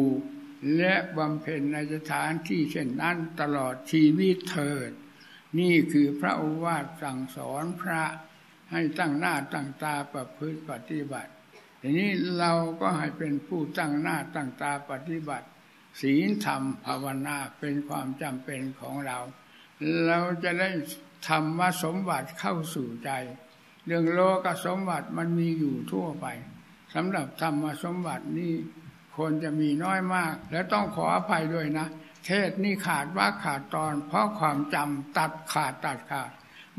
และบำเพ็ญในสถานที่เช่นนั้นตลอดชีวิตเถิด นี่คือพระโอวาทสั่งสอนพระ ให้ตั้งหน้าตั้งตาประพฤติปฏิบัติ ทีนี้เราก็ให้เป็นผู้ตั้งหน้าตั้งตาปฏิบัติ ศีลธรรมภาวนาเป็นความจำเป็นของเรา เราจะได้ธรรมสมบัติเข้าสู่ใจ เรื่องโลกสมบัติมันมีอยู่ทั่วไปสำหรับธรรมสมบัตินี่คนจะมีน้อยมาก และต้องขออภัยด้วยนะ เทศนี่ขาดว่าขาดตอน เพราะความจำตัดขาดตัดขาด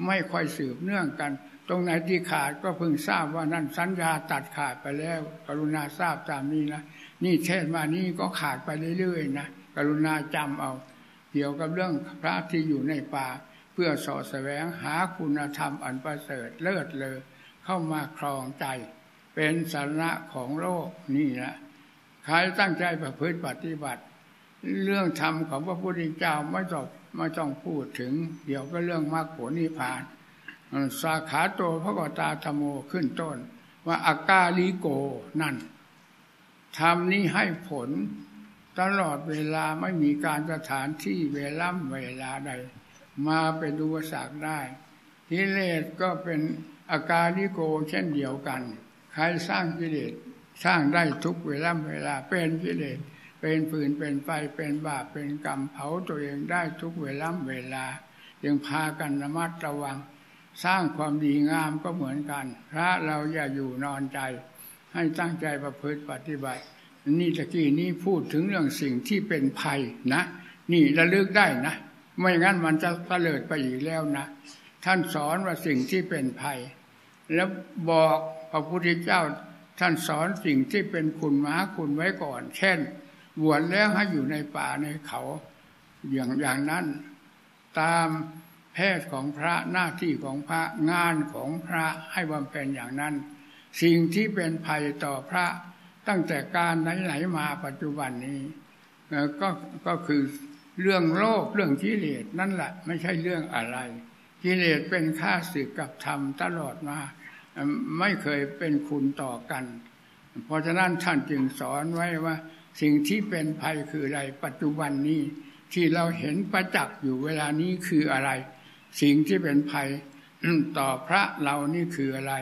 ไม่ค่อยสืบเนื่องกัน ตรงไหนที่ขาดก็เพิ่งทราบว่านั่นสัญญาตัดขาดไปแล้ว กรุณาทราบตามนี้นะนี่เทศมานี่ก็ขาดไปเรื่อยๆนะกรุณาจำเอา เกี่ยวกับเรื่องพระที่อยู่ในป่า เพื่อสอดแสวงหาคุณธรรมอันประเสริฐเลิศเลอเข้ามาครองใจ เป็นสาระของโลกนี่แหละใครตั้งใจประพฤติปฏิบัติ เรื่องธรรมของพระพุทธเจ้าไม่ต้องไม่ต้องพูดถึง เดี๋ยวก็เรื่องมรรคผลนิพพาน สาขาโตพระกตาธรรมโมขึ้นต้น ว่าอากาลิโกนั่นธรรมนี้ให้ผลตลอดเวลาไม่มีการสถานที่เวล่ำเวลาใด มาเป็นอุปสรรคได้กิเลสก็เป็นอาการลิโกเช่นเดียวกัน ใครสร้างกิเลสสร้างได้ทุกเวลาเวลาเป็นกิเลสเป็นฝืนเป็นไฟเป็นบาปเป็นกรรมเผาตัวเองได้ทุกเวลาเวลายังพากันระมัดระวัง สร้างความดีงามก็เหมือนกัน พระเราอย่าอยู่นอนใจ ให้ตั้งใจประพฤติปฏิบัติ นี่ตะกี้นี้พูดถึงเรื่องสิ่งที่เป็นภัยนะ นี่ระลึกได้นะ ไม่งั้นมันจะตะเลิดไปอีกแล้วนะ ท่านสอนว่าสิ่งที่เป็นภัย แล้วบอกพระพุทธเจ้าท่านสอนสิ่งที่เป็นคุณม้าคุณไว้ก่อน เช่น บวชแล้วให้อยู่ในป่าในเขา อย่างอย่างนั้น ตาม แพทย์ของพระหน้าที่ของพระงานของพระให้บำเพ็ญอย่างนั้น สิ่งที่เป็นภัยต่อพระตั้งแต่การไหนๆมาปัจจุบันนี้ก็ก็คือเรื่องโลกเรื่องกิเลสนั่นแหละไม่ใช่เรื่องอะไรกิเลสเป็นข้าศึกกับธรรมตลอดมา ไม่เคยเป็นคุณต่อกัน เพราะฉะนั้นท่านจึงสอนไว้ว่า สิ่งที่เป็นภัยคืออะไรปัจจุบันนี้ ที่เราเห็นประจักษ์อยู่เวลานี้คืออะไร สิ่งที่เป็นภัยต่อพระเรานี่คืออะไร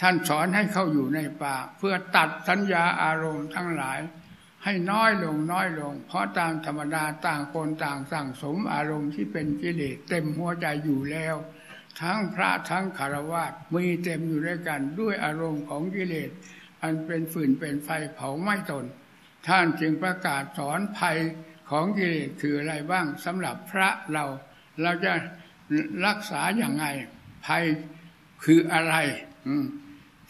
ท่านสอนให้เข้าอยู่ในป่า เพื่อตัดสัญญาอารมณ์ทั้งหลาย ให้น้อยลงน้อยลง เพราะตามธรรมดาต่างคนต่างสั่งสมอารมณ์ที่เป็นกิเลสเต็มหัวใจอยู่แล้ว ทั้งพระทั้งคารวะมีเต็มอยู่ด้วยกันด้วยอารมณ์ของกิเลสอันเป็นฝืนเป็นไฟเผาไหม้ตน ท่านจึงประกาศสอนภัยของกิเลสคืออะไรบ้างสำหรับพระเราเราจะ รักษาอย่างไง ภัยคืออะไร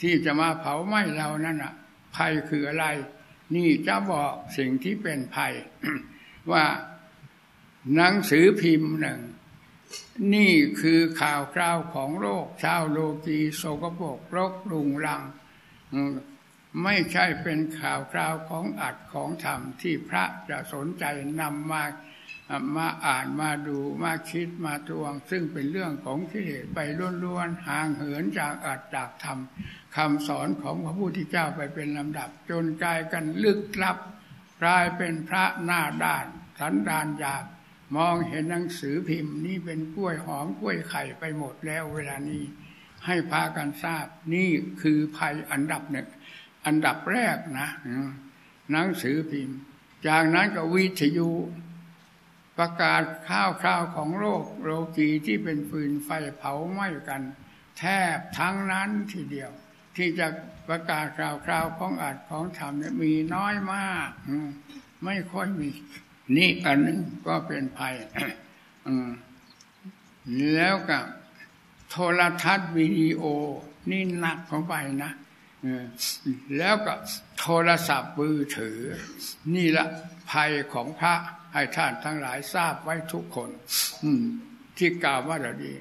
ที่จะมาเผาไหม้เรานั่นอะ ภัยคืออะไร นี่จะบอกสิ่งที่เป็นภัย ว่าหนังสือพิมพ์หนึ่ง นี่คือข่าวคราวของโลกชาวโลกีโสกโปกรกรุงรัง ไม่ใช่เป็นข่าวคราวของอัดของธรรมที่พระจะสนใจนำมา มาอ่านมาดูมาคิดมาทวง ซึ่งเป็นเรื่องของกิเลสไปล้วนๆห่างเหินจากอัดจากธรรมคำสอนของพระพุทธเจ้าไปเป็นลำดับ จนกลายกันลึกลับกลายเป็นพระหน้าด้าน สันดานหยาบมองเห็นหนังสือพิมพ์นี่เป็นกล้วยหอมกล้วยไข่ไปหมดแล้วเวลานี้ ให้พากันทราบ นี่คือภัยอันดับหนึ่งอันดับแรกนะหนังสือพิมพ์ จากนั้นก็วิทยุ ประกาศข้าวข้าวของโลกโลกีที่เป็นฟืนไฟเผาไหม้กัน แทบทั้งนั้นทีเดียว ที่จะประกาศข่าวคราวของอาจของธรรมเนี่ยมีน้อยมากไม่ค่อยมี นี่อันหนึ่งก็เป็นภัยแล้วกับโทรทัศน์วิดีโอ นี่หนักเข้าไปนะแล้วก็โทรศัพท์มือถือ นี่ละภัยของพระ ให้ท่านทั้งหลายทราบไว้ทุกคนที่กล่าวว่าเราดี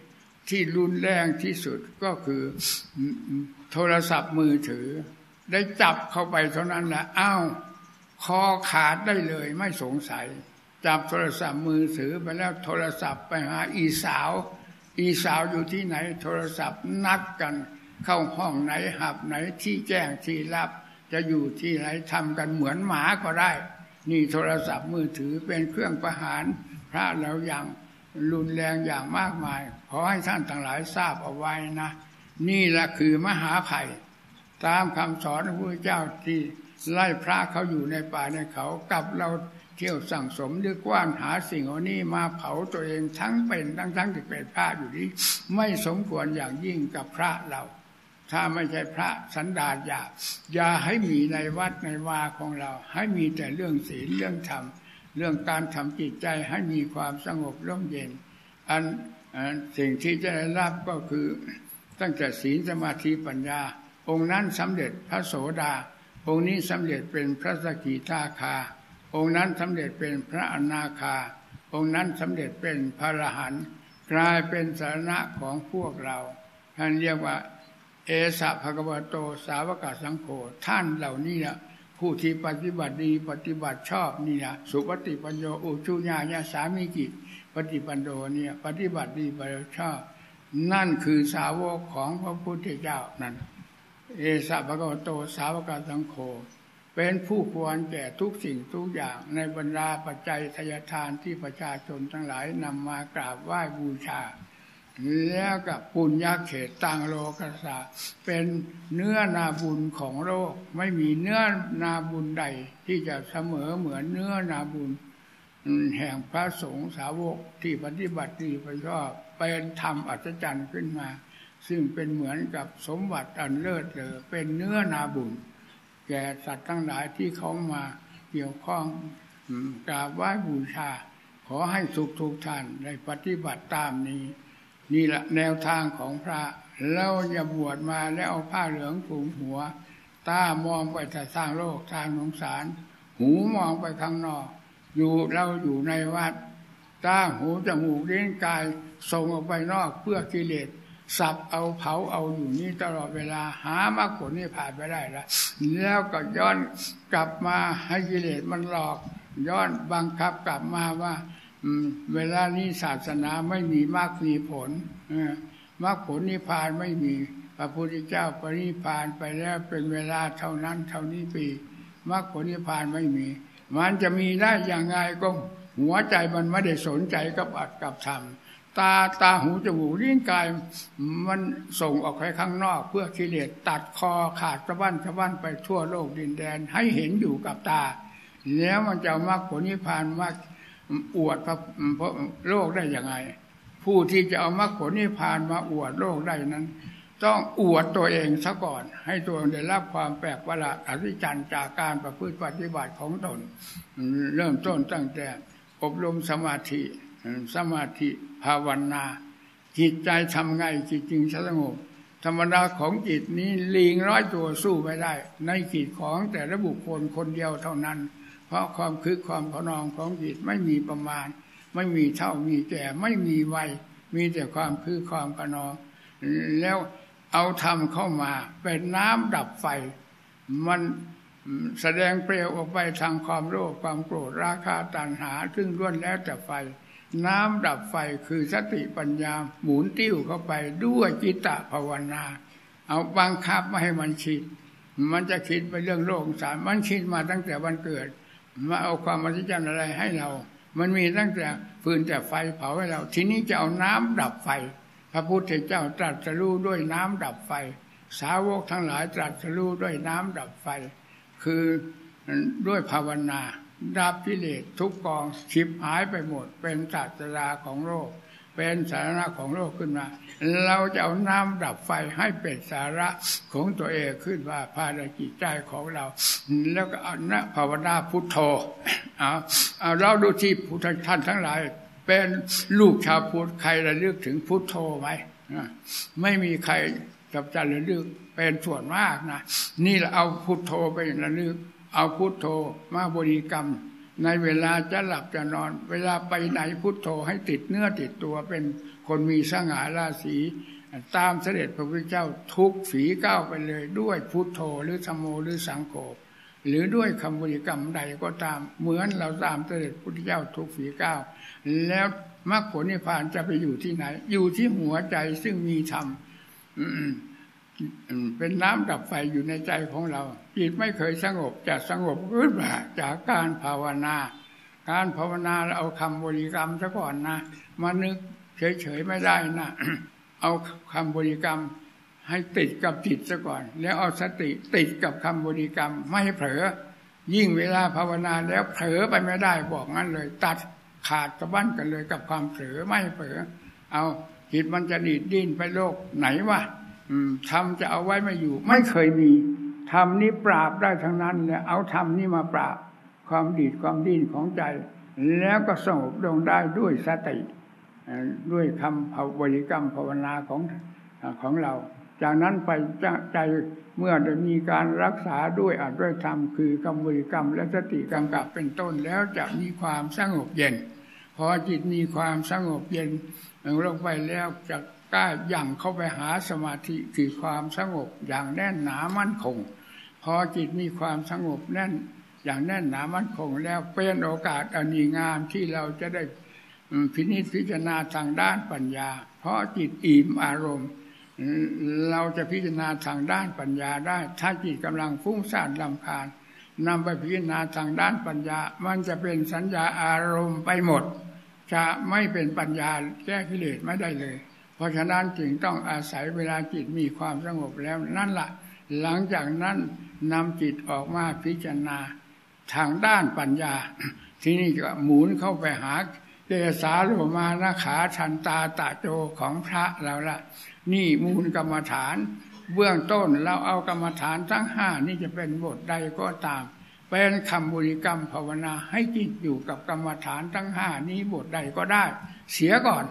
ที่รุนแรงที่สุดก็คือโทรศัพท์มือถือ ได้จับเข้าไปเท่านั้นแหละอ้าวคอขาดได้เลยไม่สงสัย จับโทรศัพท์มือถือไปแล้วโทรศัพท์ไปหาอีสาว อีสาวอยู่ที่ไหน โทรศัพท์นัดกัน เข้าห้องไหนหับไหนที่แจ้งที่รับ จะอยู่ที่ไหนทำกันเหมือนหมาก็ได้ นี่โทรศัพท์มือถือเป็นเครื่องประหารพระเราอย่างรุนแรงอย่างมากมาย ขอให้ท่านทั้งหลายทราบเอาไว้นะ นี่แหละคือมหาภัย ตามคำสอนของพระเจ้าที่ไล่พระเขาอยู่ในป่าในเขากับเราเที่ยวสั่งสมหรือกว้านหาสิ่งเหล่านี้มาเผาตัวเองทั้งเป็นทั้งทั้งที่เป็นพระอยู่นี้ ไม่สมควรอย่างยิ่งกับพระเรา ถ้าไม่ใช่พระสันดาลอย่าอย่าให้มีในวัดในวาของเรา ให้มีแต่เรื่องศีลเรื่องธรรมเรื่องการทำจิตใจให้มีความสงบร่มเย็น อันสิ่งที่จะได้รับก็คือตั้งแต่ศีลสมาธิปัญญา องค์นั้นสำเร็จพระโสดา องค์นี้สำเร็จเป็นพระสกิทาคา องค์นั้นสำเร็จเป็นพระอนาคา องค์นั้นสำเร็จเป็นพระรหันต์กลายเป็นสาระของพวกเราท่านเรียกว่า เอสะภะกวโตสาวกสังโฆท่านเหล่านี้นะผู้ที่ปฏิบัติดีปฏิบัติชอบนี่นะสุปฏิปัญโยอุชุญาญาสามีกิปฏิปันโดเนี่ยปฏิบัติดีปฏิบัติชอบ นั่นคือสาวกของพระพุทธเจ้านั่นเอสะภะกวโตสาวกสังโฆเป็นผู้ควรแก่ทุกสิ่งทุกอย่างในบรรดาปัจจัยทยทานที่ประชาชนทั้งหลายนำมากราบไหว้บูชา แล้วกับปุญญาเขตตังโลกสาเป็นเนื้อนาบุญของโลก ไม่มีเนื้อนาบุญใด ที่จะเสมอเหมือนเนื้อนาบุญ แห่งพระสงฆ์สาวกที่ปฏิบัติดีไปชอบเป็นธรรมอัศจรรย์ขึ้นมา ซึ่งเป็นเหมือนกับสมบัติอันเลิศเลอเป็นเนื้อนาบุญ แก่สัตว์ทั้งหลายที่เขามาเกี่ยวข้องกราบไหว้บูชา ขอให้ทุกทุกท่านได้ปฏิบัติตามนี้ นี่แหละแนวทางของพระเราอย่าบวชมาแล้วเอาผ้าเหลืองผูกหัว ตามองไปแต่สร้างโลกทางสงสาร หูมองไปข้างนอก อยู่เราอยู่ในวัดตาหูจมูกเลี้ยงกายส่งออกไปนอกเพื่อกิเลสสับเอาเผาเอาอยู่นี่ตลอดเวลาหามรรคผลนี่ผ่านไปได้แล้วแล้วก็ย้อนกลับมาให้กิเลสมันหลอก ย้อนบังคับกลับมาว่า เวลานี้ศาสนาไม่มีมรรคมีผลมรรคผลนิพพานไม่มีพระพุทธเจ้าปรินิพพานไปแล้วเป็นเวลาเท่านั้น เท่านี้ปีมรรคผลนิพพานไม่มี มันจะมีได้อย่างไงก็หัวใจมันไม่ได้สนใจกับอัดกับทำตาตาหูจมูกลิ้นกาย มันส่งออกไปข้างนอก เพื่อกิเลสตัดคอขาดสะบั้นสะบั้นไปทั่วโลกดินแดน ให้เห็นอยู่กับตา แล้วมันจะมรรคผลนิพพานมร อวดพระโลกได้ยังไง ผู้ที่จะเอามรรคผลนิพพานมาอวดโลกได้นั้น ต้องอวดตัวเองซะก่อน ให้ตัวเองได้รับความแปลกประหลาดอริจันจากการประพฤติปฏิบัติของตน เริ่มต้นตั้งแต่อบรมสมาธิสมาธิภาวนา จิตใจทำไงจิตจึงสงบธรรมดาของจิตนี้ลิงร้อยตัวสู้ไม่ได้ ในจิตของแต่ละบุคคลคนเดียวเท่านั้น เพราะความคึกความขนองของจิตไม่มีประมาณ ไม่มีเท่ามีแก่ไม่มีวัยมีแต่ความคึกความขนอง แล้วเอาธรรมเข้ามาเป็นน้ำดับไฟ มันแสดงเปลวออกไปทางความโลภความโกรธราคะตัณหา ซึ่งล้วนแล้วแต่ไฟ น้ำดับไฟคือสติปัญญาหมุนติ้วเข้าไปด้วยจิตตภาวนา เอาบังคับไม่ให้มันคิด มันจะคิดไปเรื่องโลกสารมันคิดมาตั้งแต่วันเกิด มาเอาความมัศจรรย์อะไรให้เรา มันมีตั้งแต่ฟืนแต่ไฟเผาให้เรา ทีนี้จะเอาน้ำดับไฟ พระพุทธเจ้าตรัสรู้ด้วยน้ำดับไฟ สาวกทั้งหลายตรัสรู้ด้วยน้ำดับไฟ คือด้วยภาวนาดับกิเลสทุกกองชิบหายไปหมด เป็นศาสดาของโลกเป็นสาระของโลกขึ้นมา เราจะเอาน้ำดับไฟให้เป็นสาระของตัวเองขึ้นว่าภารกิจใจของเรา แล้วก็เอานะภาวนาพุทโธเอาเอาเราดูที่พุทธท่านทั้งหลาย เป็นลูกชาวพุทธใครระลึกถึงพุทโธไหมไม่มีใครจับจันระลึกเป็นส่วนมากนะนี่แหละเอาพุทโธไประลึก เอาพุทโธมาบริกรรมในเวลาจะหลับจะนอน เวลาไปไหนพุทโธให้ติดเนื้อติดตัวเป็น คนมีสง่าราศีตามเสด็จพระพุทธเจ้าทุกฝีก้าวไปเลยด้วยพุทโธหรือสมโมหรือสังโฆหรือด้วยคำบริกรรมใดก็ตามเหมือนเราตามเสด็จพระพุทธเจ้าทุกฝีก้าวแล้วมรรคผลนิพพานจะไปอยู่ที่ไหน อยู่ที่หัวใจซึ่งมีธรรมเป็นน้ำดับไฟอยู่ในใจของเรา จิตไม่เคยสงบจะสงบขึ้นมาจากการภาวนา การภาวนาเราเอาคำบริกรรมซะก่อนนะ มานึก เฉยๆไม่ได้นะเอาคำบริกรรม ให้ติดกับจิตซะก่อน แล้วเอาสติติดกับคำบริกรรม ไม่ให้เผลอยิ่งเวลาภาวนาแล้วเผลอไปไม่ได้บอกงั้นเลย ตัดขาดสะบั้นกันเลยกับความเผลอไม่เผลอเอาจิตมันจะดีดดิ้นไปโลกไหนวะธรรมจะเอาไว้ไม่อยู่ ไม่เคยมีธรรมนี้ปราบได้ทั้งนั้นเลยเอาธรรมนี้มาปราบความดีดความดิ้นของใจ แล้วก็สงบลงได้ด้วยสติ ด้วยคำภาวบริกรรมภาวนาของของเรา จากนั้นไปใจเมื่อได้มีการรักษาด้วยอัดด้วยธรรมคือกรรมบริกรรม และสติกำกับเป็นต้นแล้วจะมีความสงบเย็น พอจิตมีความสงบเย็นลงไปแล้วจะกล้าย่างเข้าไปหาสมาธิคือความสงบอย่างแน่นหนามั่นคง พอจิตมีความสงบแน่นอย่างแน่นหนามั่นคงแล้วเป็นโอกาสอันดีงามที่เราจะได้ พินิจพิจารณาทางด้านปัญญา เพราะจิตอิ่มอารมณ์ เราจะพิจารณาทางด้านปัญญาได้ ถ้าจิตกำลังฟุ้งซ่านลำคาญนำไปพิจารณาทางด้านปัญญา มันจะเป็นสัญญาอารมณ์ไปหมด จะไม่เป็นปัญญาแก้กิเลสไม่ได้เลย เพราะฉะนั้นจึงต้องอาศัยเวลาจิตมีความสงบแล้วนั่นละ่ะ หลังจากนั้นนำจิตออกมาพิจารณาทางด้านปัญญา ที่นี่ก็หมุนเข้าไปหา เดสาโลมานาขาชันตาตะโจของพระเราละนี่มูลกรรมฐาน เบื้องต้นเราเอากรรมฐานทั้งห้านี่จะเป็นบทใดก็ตาม เป็นคำบุริกรรมภาวนาให้จิตอยู่กับกรรมฐานทั้งห้านี้บทใดก็ได้ เสียก่อน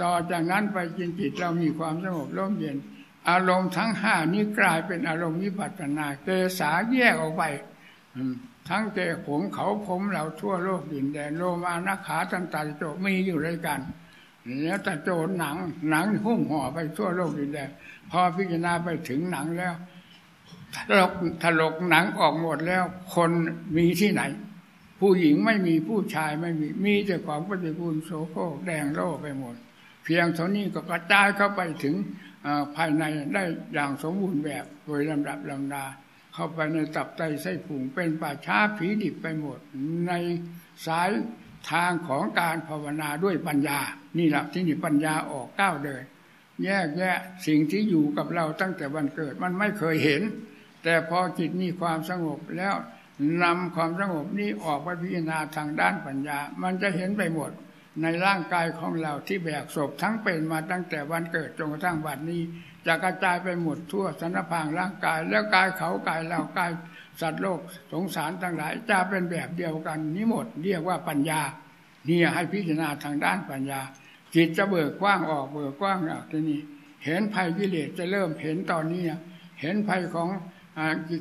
ต่อจากนั้นไปจิตจิตเรามีความสงบร่มเย็น อารมณ์ทั้งห้านี้กลายเป็นอารมณ์วิปัสสนาเกสาแยกออกไป ทั้งเตะผมเขาผมเราทั่วโลกดินแดนโลมานาขาตันตาโจมีอยู่ด้วยกันแล้วแต่โจหนังหนังหุ้มห่อไปทั่วโลกดินแดนพอพิจารณาไปถึงหนังแล้วถลกถลกหนังออกหมดแล้ว คนมีที่ไหน ผู้หญิงไม่มีผู้ชายไม่มีมีแต่ความปฏิบูลโสโครกแดงโลไปหมด เพียงเท่านี้ก็กระจายเข้าไปถึงภายในได้อย่างสมบูรณ์แบบโดยลำดับลำดา เข้าไปในตับไตไส้ผุงเป็นป่าช้าผีดิบไปหมด ในสายทางของการภาวนาด้วยปัญญา นี่แหละที่นี่ปัญญาออกก้าวเดิน แยกแยะสิ่งที่อยู่กับเราตั้งแต่วันเกิดมันไม่เคยเห็น แต่พอจิตมีความสงบแล้วนำความสงบนี้ออกไปพิจารณาทางด้านปัญญา มันจะเห็นไปหมดในร่างกายของเราที่แบกศพทั้งเป็นมาตั้งแต่วันเกิดจนกระทั่งบัดนี้ จะกระจายไปหมดทั่วสารพางร่างกาย แล้วกายเขากายเรากายสัตว์โลกสงสารทั้งหลายจะเป็นแบบเดียวกันนี้หมดเรียกว่าปัญญาเนี่ยให้พิจารณาทางด้านปัญญา จิตจะเบิกกว้างออกเบิกกว้างออกที่นี่เห็นภัยกิเลสจะเริ่มเห็นตอนนี้เห็นภัยของ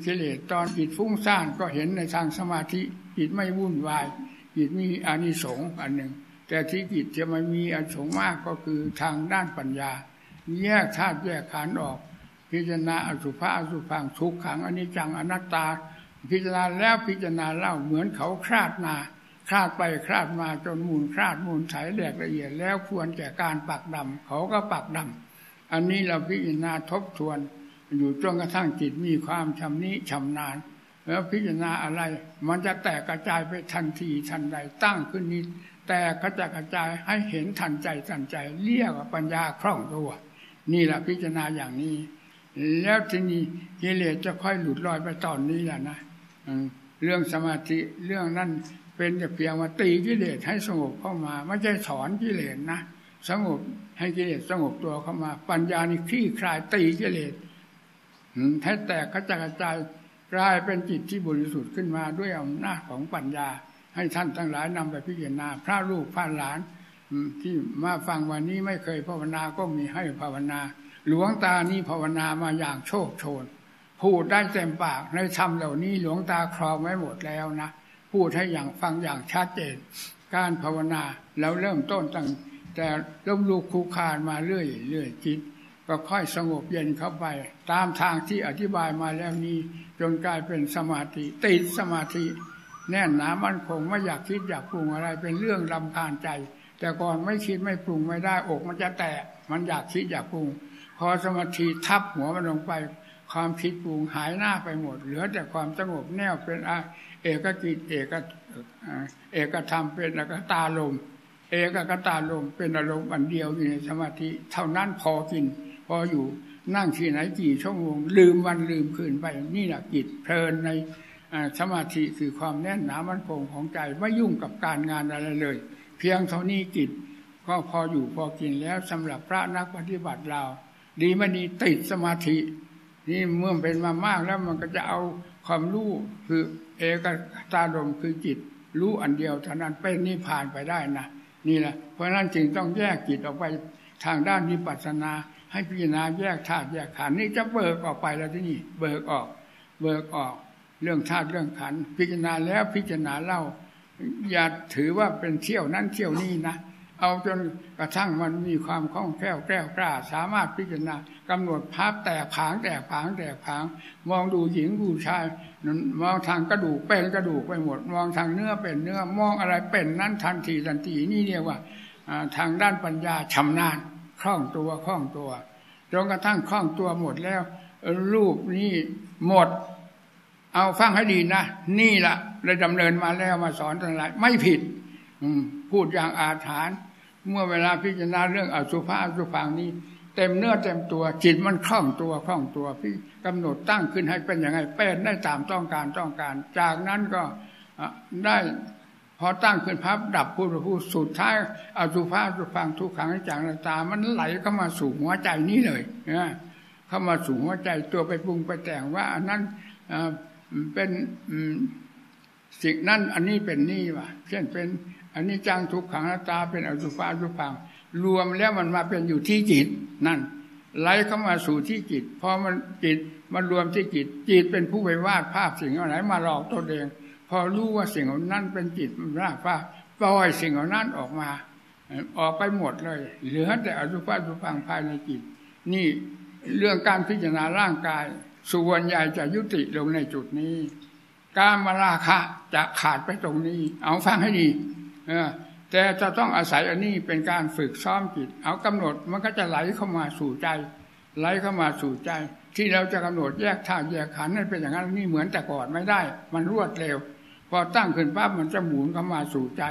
กิเลสตอนจิตฟุ้งซ่านก็เห็นในทางสมาธิจิตไม่วุ่นวายจิตมีอานิสงส์อันหนึ่งแต่ที่จิตจะไม่มีอานิสงส์มากก็คือทางด้านปัญญา แยกธาตุแยกขันออก พิจารณาอสุภะอสุพังทุกขังอนิจจังอนัตตา พิจารณาแล้วพิจารณาเล่าเหมือนเขาคราดนาคราดไปคราดมาจนมูลคราดมูลใสแหลกละเอียดแล้วควรแก่การปักดำเขาก็ปักดำอันนี้เราพิจารณาทบทวน อยู่จนกระทั่งจิตมีความชำนิชำนาญแล้วพิจารณาอะไร มันจะแตกกระจายไปทันทีทันใดตั้งขึ้นนิดแต่กระจายกระจายให้เห็นทันใจทันใจ เรียกว่าปัญญาคล่องตัว นี่แหละพิจารณาอย่างนี้ แล้วทีนี้กิเลสจะค่อยหลุดลอยไปตอนนี้แหละนะเรื่องสมาธิเรื่องนั้นเป็นแต่เพียงว่าตีกิเลสให้สงบเข้ามาไม่ใช่สอนกิเลสนะสงบให้กิเลสสงบตัวเข้ามา ปัญญานี่คลี่คลายตีกิเลสให้แตกกระจายกระจายกลายเป็นจิตที่บริสุทธิ์ขึ้นมาด้วยอำนาจของปัญญา ให้ท่านทั้งหลายนำไปพิจารณาพระลูกพระหลาน ที่มาฟังวันนี้ไม่เคยภาวนาก็มีให้ภาวนา หลวงตานี้ภาวนามาอย่างโชคโชน พูดได้เต็มปากในธรรมเหล่านี้หลวงตาครองไว้หมดแล้วนะ พูดให้อย่างฟังอย่างชัดเจน การภาวนาเราเริ่มต้นตั้งแต่ล้มลุกคูคานมาเรื่อยเรื่อยจิตก็ค่อยสงบเย็นเข้าไป ตามทางที่อธิบายมาแล้วนี้จนกลายเป็นสมาธิติดสมาธิ แน่นหนามั่นคงไม่อยากคิดอยากปรุงอะไรเป็นเรื่องลำคาญใจ แต่ก่อนไม่คิดไม่ปรุงไม่ได้อกมันจะแตก มันอยากคิดอยากปรุง พอสมาธิทับหัวมันลงไป ความคิดปรุงหายหน้าไปหมด เหลือแต่ความสงบแน่วเป็นเอกกิจเอกเอกธรรมเป็นอกตาลม เอกกตาลมเป็นอารมณ์อันเดียวอยู่ในสมาธิเท่านั้นพอกิน พออยู่นั่งที่ไหนกี่ชั่วโมงลืมวันลืมคืนไป นี่แหละจิตเพลินในสมาธิคือความแน่นหนามั่นคงของใจไม่ยุ่งกับการงานอะไรเลย เพียงเท่านี้กิจก็พออยู่พอกินแล้วสำหรับพระนักปฏิบัติเรา ดีไม่ดีติดสมาธิ นี่เมื่อเป็นมามากแล้วมันก็จะเอาความรู้คือเอกตาดมคือจิต รู้อันเดียวเท่านั้นเป็นนิพพานไปได้นะนี่แหละเพราะนั้นจึงต้องแยกจิตออกไปทางด้านนิพพานา ให้พิจารณาแยกธาตุแยกขันธ์นี่จะเบิกออกไปแล้วที่นี่ เบิกออก เบิกออก เรื่องธาตุเรื่องขันธ์พิจารณาแล้วพิจารณาเล่า อย่าถือว่าเป็นเที่ยวนั้นเที่ยวนี้นะเอาจนกระทั่งมันมีความคล่องแคล่วแกล้วกล้าสามารถพิจารณากำหนดภาพแต่ผางแต่ผางแต่ผาง มองดูหญิงดูชายมองทางกระดูกเป็นกระดูกไปหมด มองทางเนื้อเป็นเนื้อมองอะไรเป็นนั้นทันทีทันทีนี่เรียกว่าทางด้านปัญญาชำนาญคล่องตัวคล่องตัวจนกระทั่งคล่องตัวหมดแล้วรูปนี้หมด เอาฟังให้ดีนะ นี่แหละเราดำเนินมาแล้วมาสอนทั้งหลายไม่ผิดพูดอย่างอาถรรพ์เมื่อเวลาพิจารณาเรื่องอสุภะอสุฟังนี้ เต็มเนื้อเต็มตัว จิตมันคล่องตัวคล่องตัว พี่กำหนดตั้งขึ้นให้เป็นยังไงเป็นได้ตามต้องการต้องการ จากนั้นก็ได้พอตั้งขึ้นพับดับพูดพูดสุดท้ายอสุภะอสุฟังทุกขังจากตา มันไหลเข้ามาสู่หัวใจนี้เลยนะเข้ามาสู่หัวใจตัวไปปรุงไปแต่งว่าอันนั้น เป็นสิ่งนั้นอันนี้เป็นนี่ว่ะ เช่นเป็น อันนี้จังทุกขังตาเป็นอสุภะอสุพังรวมแล้วมันมาเป็นอยู่ที่จิต นั่นไหลเข้ามาสู่ที่จิตพอมันจิตมันรวมที่จิต จิตเป็นผู้ไปวาดภาพสิ่งอะไรมาหลอกตัวเอง พอรู้ว่าสิ่งนั้นเป็นจิตมันร่างภาพปล่อยสิ่งนั้นออกมา ออกไปหมดเลย เหลือแต่อสุภะอสุพังภายในจิต นี่เรื่องการพิจารณาร่างกาย ส่วนใหญ่จะยุติลงในจุดนี้การมาราคะจะขาดไปตรงนี้ เอาฟังให้ดีแต่จะต้องอาศัยอันนี้เป็นการฝึกซ้อมจิต เอากำหนดมันก็จะไหลเข้ามาสู่ใจ ไหลเข้ามาสู่ใจ ที่เราจะกำหนดแยกธาตุแยกขันธ์นั่นเป็นอย่างนั้นนี่เหมือนแต่ก่อนไม่ได้ มันรวดเร็ว พอตั้งขึ้นปั๊บมันจะหมุนเข้ามาสู่ใจ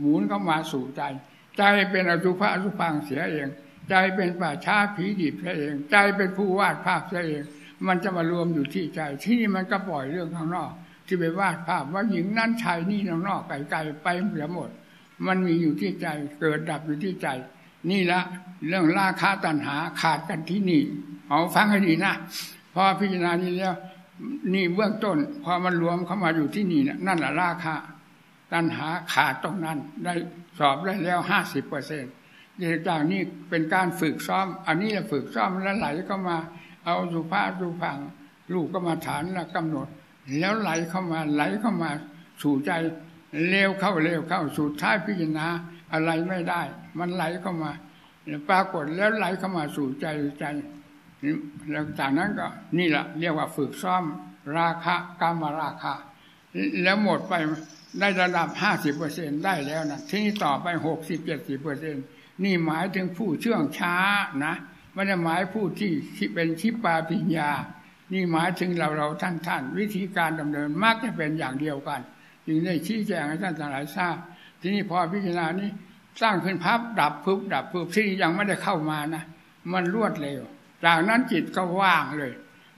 หมุนเข้ามาสู่ใจ ใจเป็นอสุภะอสุพังเสียเอง ใจเป็นป่าช้าผีดิบเสียเอง ใจเป็นผู้วาดภาพเสียเอง มันจะมารวมอยู่ที่ใจ ที่นี่มันก็ปล่อยเรื่องข้างนอก ที่ไปวาดภาพว่าหญิงนั้นชายนี่ข้างนอกไกลๆไปเสียหมด มันมีอยู่ที่ใจเกิดดับอยู่ที่ใจ นี่ละเรื่องราคาตัณหาขาดกันที่นี่เอาฟังให้ดีนะพอพิจารณานี้แล้วนี่เบื้องต้น พอมันรวมเข้ามาอยู่ที่นี่นั่นแหละราคาตัณหาขาดตรงนั้น ได้สอบได้แล้วห้าสิบเปอร์เซ็นต์จากนี้เป็นการฝึกซ้อม อันนี้ฝึกซ้อมแล้วไหลเข้ามา เอาสุภาพสุฟังลูกก็มาฐานแล้วกำหนด แล้วไหลเข้ามาไหลเข้ามาสู่ใจเร็วเข้าเร็วเข้าสุดท้ายพิจารณาอะไรไม่ได้ มันไหลเข้ามาปรากฏแล้วไหลเข้ามาสู่ใจใจแล้วจากนั้นก็นี่แหละเรียกว่าฝึกซ้อมราคะกามราคะ แล้วหมดไปได้ระดับห้าสิบเปอร์เซ็นได้แล้วนะทีนี้ต่อไปหกสิบเจ็ดสิบเปอร์เซ็นนี่หมายถึงผู้เชื่องช้านะ ไม่ได้หมายผู้ที่เป็นชิปปาปิญญา นี่หมายถึงเราเราท่านท่านวิธีการดำเนินมักจะเป็นอย่างเดียวกัน จึงได้ชี้แจงให้ท่านทั้งหลายทราบ ทีนี้พอพิจารณานี้สร้างขึ้นพับดับพึบดับพึบที่ยังไม่ได้เข้ามานะมันรวดเร็ว จากนั้นจิตก็ว่างเลย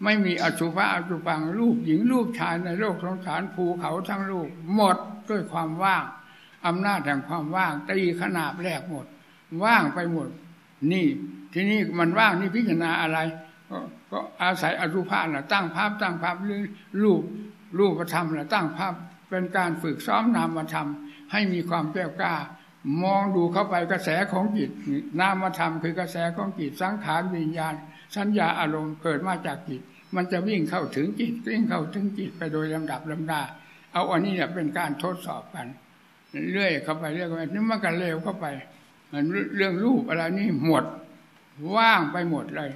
ไม่มีอสุภะอสุปังรูปหญิงรูปชายในโลกสงสารภูเขาทั้งลูกหมดด้วยความว่างอำนาจแห่งความว่างตีขนาบแรกหมด ว่างไปหมด นี่ ทีนี้มันว่างนี่พิจารณาอะไร ก็อาศัยอสุภะนะตั้งภาพตั้งภาพหรือรูปรูปธรรมนะตั้งภาพเป็นการฝึกซ้อมนามธรรมให้มีความแก้วกล้ามองดูเข้าไปกระแสของจิตนามธรรมคือกระแสของจิตสังขารวิญญาณ สัญญาอารมณ์เกิดมาจากจิต มันจะวิ่งเข้าถึงจิตวิ่งเข้าถึงจิตไปโดยลำดับลำดา เอาอันนี้เนี่ยเป็นการทดสอบกัน เรื่อยเข้าไปเรื่อยเข้าไปนี่มันก็เร็วเข้าไป เรื่องรูปอะไรนี่หมด ว่างไปหมดเลย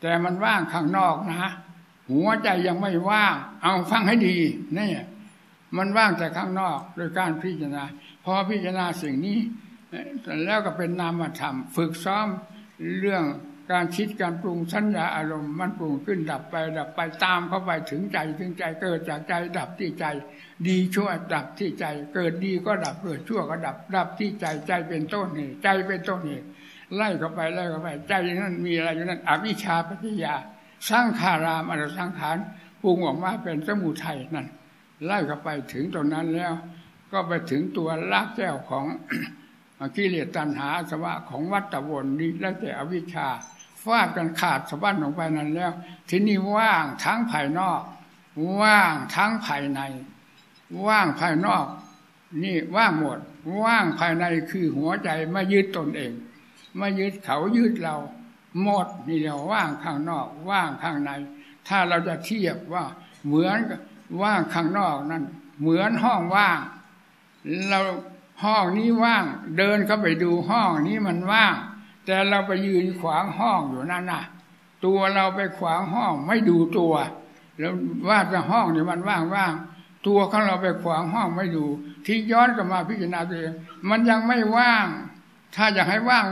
แต่มันว่างข้างนอกนะหัวใจยังไม่ว่าง เอาฟังให้ดีนี่มันว่างแต่ข้างนอก โดยการพิจารณาพอพิจารณาสิ่งนี้แล้วก็เป็นนามธรรม ฝึกซ้อมเรื่องการคิดการปรุงสัญญาอารมณ์มันปรุงขึ้นดับไป ดับไปตามเข้าไปถึงใจถึงใจเกิดจากใจดับที่ใจ ดีชั่วดับที่ใจ เกิดดีก็ดับเกิดชั่วก็ดับ ดับที่ใจใจเป็นต้นเหตุใจเป็นต้นเหตุ ไล่เข้าไปไล่เข้าไป ใจนั้นมีอะไรอยู่นั้นอวิชชาปัญญาสร้างขารามอรสังขารปรุงออกมาเป็นสมุทัยนั่นไล่เข้าไปถึงตรงนั้นแล้ว ก็ไปถึงตัวลากแก้วของกิเลสตัณหาสวะของวัตวนนี้แล้วแต่อวิชชาฟาดกันขาดสะบั้นลงไปนั้นแล้ว ทีนี้ว่างทั้งภายนอก ว่างทั้งภายใน ว่างภายนอก นี่ว่างหมด ว่างภายในคือหัวใจไม่ยึดตนเอง ไม่ยึดเขายึดเรา หมดนี่เรียกว่างข้างนอก ว่างข้างใน ถ้าเราจะเทียบว่าเหมือนว่างข้างนอกนั่นเหมือนห้องว่าง เราห้องนี้ว่าง เดินเข้าไปดูห้องนี้มันว่าง แต่เราไปยืนขวางห้องอยู่นั่นน่ะ ตัวเราไปขวางห้องไม่ดูตัว แล้วว่าจะห้องเนี่ยมันว่างว่างตัวของเราไปขวางห้องไม่ดูที่ย้อนกลับมาพิจารณาตัวเองมันยังไม่ว่าง ถ้าอยากให้ว่าง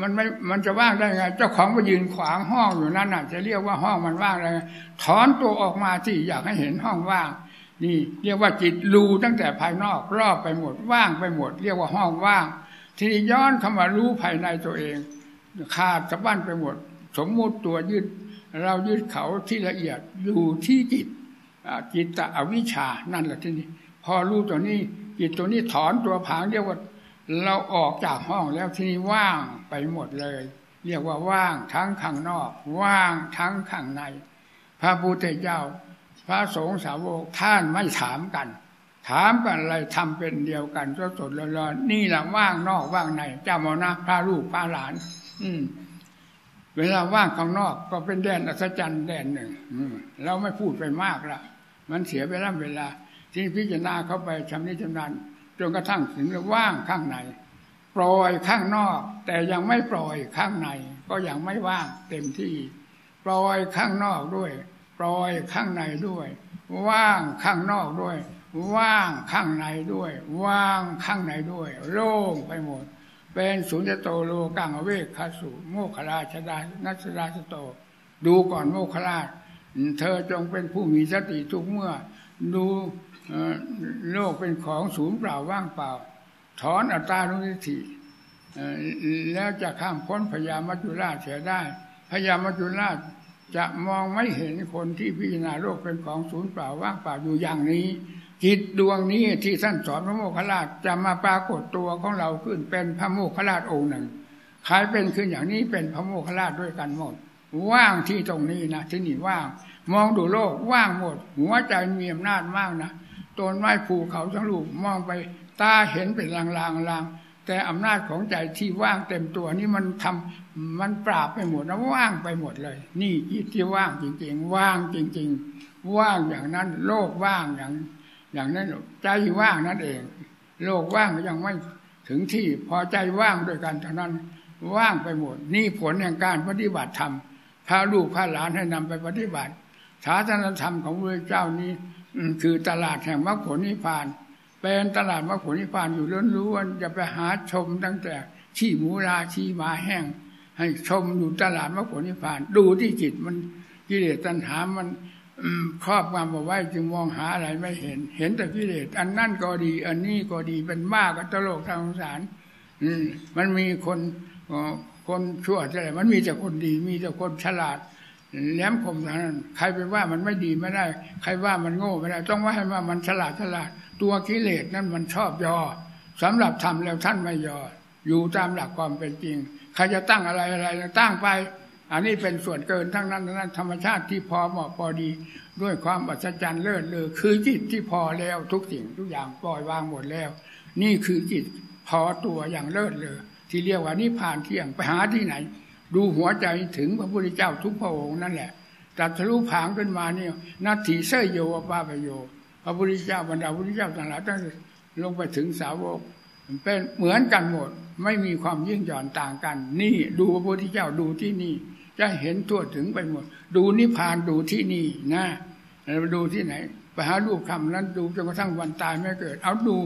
มันไม่มันจะว่างได้ไง เจ้าของไปยืนขวางห้องอยู่นั่นน่ะ จะเรียกว่าห้องมันว่างเลยถอนตัวออกมาที่อยากให้เห็นห้องว่าง นี่ เรียกว่าจิตรูตั้งแต่ภายนอกรอบไปหมดว่างไปหมด เรียกว่าห้องว่าง ทีนี้ย้อนเข้ามารู้ภายในตัวเอง ขาดสะบั้นไปหมด สมมุติตัวยึดเรายึดเขาที่ละเอียดอยู่ที่จิตจิตตะอวิชานั่นแหละที่นี่พอรู้ตัวนี้ จิตตัวนี้ถอนตัวผางเรียกว่า เราออกจากห้องแล้วที่นี่ว่างไปหมดเลย เรียกว่าว่างทั้งข้างนอก ว่างทั้งข้างใน พระพุทธเจ้า พระสงฆ์สาวกท่านไม่ถามกัน ถามกันอะไรทำเป็นเดียวกันสดสดร้อนนี่แหละว่างนอกว่างในเจ้ามอนะพระลูกพระหลาน อืมเวลาว่างข้างนอกก็เป็นแดนอัศจรรย์แดนหนึ่งเราไม่พูดไปมากละมันเสียเวลาเวลาที่พิจารณาเข้าไปชำนิชำนาญ จนกระทั่งถึงว่างข้างในปล่อยข้างนอก แต่ยังไม่ปล่อยข้างใน ก็ยังไม่ว่างเต็มที่ ปล่อยข้างนอกด้วย ปล่อยข้างในด้วย ว่างข้างนอกด้วย ว่างข้างในด้วย ว่างข้างในด้วย โล่งไปหมด เป็นสุญญโตโลกังเวกขาสุโมคลาชดานัสดาสโต ดูก่อนโมคลาเธอจงเป็นผู้มีสติทุกเมื่อ ดู โลกเป็นของศูนย์เปล่าว่างเปล่า ถอนอัตตานุทิฏฐิแล้วจะข้ามพ้นพยามัจจุราชเสียได้พยามัจจุราชจะมองไม่เห็นคนที่พิจารณาโลกเป็นของศูนย์เปล่าว่างเปล่าอยู่อย่างนี้ จิตดวงนี้ที่ท่านสอนพระโมคคัลลาจะมาปรากฏตัวของเราขึ้นเป็นพระโมคคัลลาองค์หนึ่งใครเป็นขึ้นอย่างนี้เป็นพระโมคคัลลาด้วยกันหมด ว่างที่ตรงนี้นะที่นี่ว่าง มองดูโลกว่างหมด หัวใจมีอำนาจมากนะ ต้นไม้ภูเขาทั้งลูกมองไปตาเห็นเป็นลางๆลางแต่อำนาจของใจที่ว่างเต็มตัวนี่มันทำมันปราบไปหมดนะว่างไปหมดเลย นี่ที่ว่างจริง ๆ ว่างจริง ๆ ว่างอย่างนั้น โลกว่างอย่าง อย่างนั้นใจว่างนั่นเอง โลกว่างยังไม่ถึงที่พอใจว่างด้วยกันเท่านั้น ว่างไปหมด นี่ผลแห่งการปฏิบัติธรรมพาลูกพาหลานให้นำไปปฏิบัติศาสนธรรมของพระเจ้านี้ คือตลาดแห่งมรรคผลนิพพาน เป็นตลาดมรรคผลนิพพานอยู่ล้วนๆจะไปหาชมตั้งแต่ชี้หมูราชี้หมาแห้ง ให้ชมอยู่ตลาดมรรคผลนิพพาน ดูที่จิตมันกิเลสตัณหามันครอบงำเอาไว้จึงมองหาอะไรไม่เห็น เห็นแต่กิเลสอันนั่นก็ดี อันนี้ก็ดีเป็นมากกับตลกทางสงสารมันมีคนคนชั่วอะไรมันมีแต่คนดี มีแต่คนฉลาด แหลมคมเท่านั้นใครไปว่ามันไม่ดีไม่ได้ ใครว่ามันโง่ไม่ได้ ต้องว่าให้ว่ามันฉลาดฉลาด ตัวกิเลสนั่นมันชอบยอสำหรับทำแล้วท่านไม่ยอ อยู่ตามหลักความเป็นจริง ใครจะตั้งอะไรอะไรตั้งไป อันนี้เป็นส่วนเกินทั้งนั้นนั้น ธรรมชาติที่พอเหมาะพอดี ด้วยความอัศจรรย์เลิศเลอคือจิตที่พอแล้วทุกสิ่งทุกอย่างปล่อยวางหมดแล้ว นี่คือจิตพอตัวอย่างเลิศเลยที่เรียกว่านิพพานเที่ยงไปหาที่ไหน ดูหัวใจถึงพระพุทธเจ้าทุกพระองค์นั่นแหละตัดทะลุผางขึ้นมาเนี่ยนาทีเสยโยวปาปโย พระพุทธเจ้าบรรดาพุทธเจ้าต่างหลายตั้งลงไปถึงสาวกเป็นเหมือนกันหมด ไม่มีความยิ่งหย่อนต่างกัน นี่ดูพระพุทธเจ้าดูที่นี่ จะเห็นทั่วถึงไปหมด ดูนิพพานดูที่นี่นะเราดูที่ไหนไปหารูปคำนั้นดูจนกระทั่งวันตายไม่เกิด เอาดู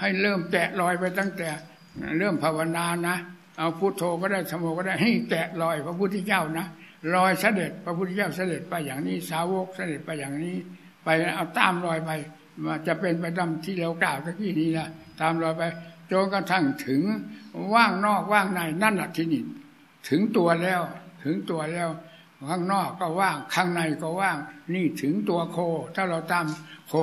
ให้เริ่มแตะลอยไปตั้งแต่เริ่มภาวนานะ เอาพุโทโธก็ได้สมโภก็ได้ให้แตะลอยพระพุทธเจ้านะลอยเสด็จพระพุทธเจ้าเสด็จไปอย่างนี้สาวกเสด็จไปอย่างนี้ ไปเอาตามรอยไปจะเป็นไปตามที่เรากล่าวตะกี้นี้นะตามรอยไปจนกระทั่งถึงว่างนอกว่างในนั่นแหละที่นี่ถึงตัวแล้ว ถึงตัวแล้ว ข้างนอกก็ว่างข้างในก็ว่าง นี่ถึงตัวโค ถ้าเราตามโค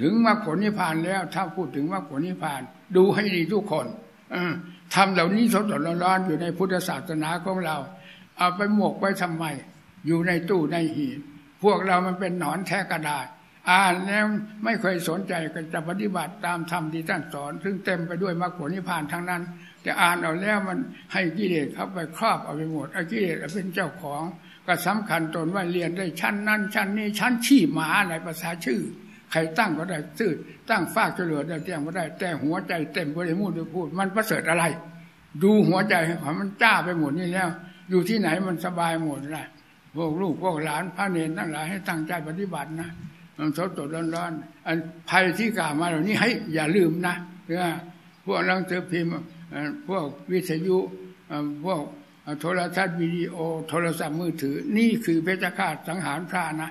ถึงมรรคผลนิพพานแล้ว ถ้าพูดถึงมรรคผลนิพพาน ดูให้ดีทุกคน ทำเหล่านี้สดสดร้อนๆอยู่ในพุทธศาสนาของเรา เอาไปหมกไว้ทำไม อยู่ในตู้ในหีบพวกเรามันเป็นหนอนแท้กระดาษอ่านแล้วไม่เคยสนใจก็จะปฏิบัติตามธรรมที่ท่านสอน ซึ่งเต็มไปด้วยมรรคผลนิพพานทั้งนั้น แต่อ่านเอาแล้วมันให้กิเลสเข้าไปครอบเอาไปหมดไอ้กิเลสเป็นเจ้าของ ก็สำคัญตนว่าเรียนได้ชั้นนั้นชั้นนี้ชั้นชี้หมาในภาษาชื่อ ใครตั้งก็ได้ซื่อตั้งฟากเฉลือได้แจ้งก็ได้ แต่หัวใจเต็มไปด้วยมูดด้วยพูด มันประเสริฐอะไร ดูหัวใจของมันจ้าไปหมดนี่แล้ว อยู่ที่ไหนมันสบายหมดเลยพวกลูกพวกหลานพระเนรทั้งหลายให้ตั้งใจปฏิบัตินะมันสดสดร้อนๆอันภัยที่กล่าวมาเหล่านี้ให้อย่าลืมนะเพื่อพวกหนังสือพิมพ์พวกวิทยุพวกโทรทัศน์วิดีโอ โทรศัพท์มือถือ นี่คือเพชฌฆาตสังหารพระนะ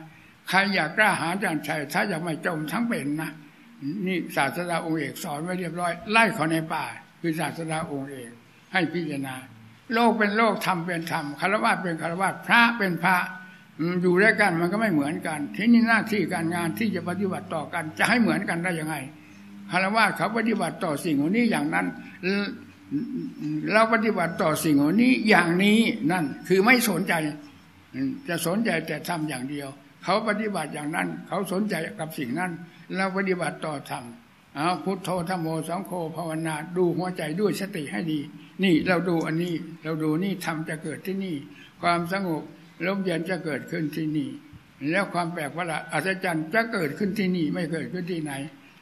ใครอยากกล้าหาญจารชัยถ้าอยากไม่จมทั้งเป็นนะนี่ศาสดาองค์เอกสอนไว้เรียบร้อย ไล่เขาในป่า คือศาสดาองค์เอกให้พิจารณา โลกเป็นโลกธรรมเป็นธรรมคารวะเป็นคารวะพระเป็นพระอยู่ด้วยกันมันก็ไม่เหมือนกัน ที่นี่หน้าที่การงานที่จะปฏิบัติต่อกัน จะให้เหมือนกันได้ยังไงคารวะเขาปฏิบัติต่อสิ่งนี้อย่างนั้น เราปฏิบัติต่อสิ่งนี้อย่างนี้นั่นคือไม่สนใจ จะสนใจแต่ทำอย่างเดียว เขาปฏิบัติอย่างนั้น เขาสนใจกับสิ่งนั้น เราปฏิบัติต่อธรรมเอาพุทโธธรรมโมสังโฆภาวนาดูหัวใจด้วยสติให้ดี นี่เราดูอันนี้เราดูนี่ทำจะเกิดที่นี่ ความสงบลมเย็นจะเกิดขึ้นที่นี่ แล้วความแปลกประหลาดอัศจรรย์จะเกิดขึ้นที่นี่ไม่เกิดขึ้นที่ไหน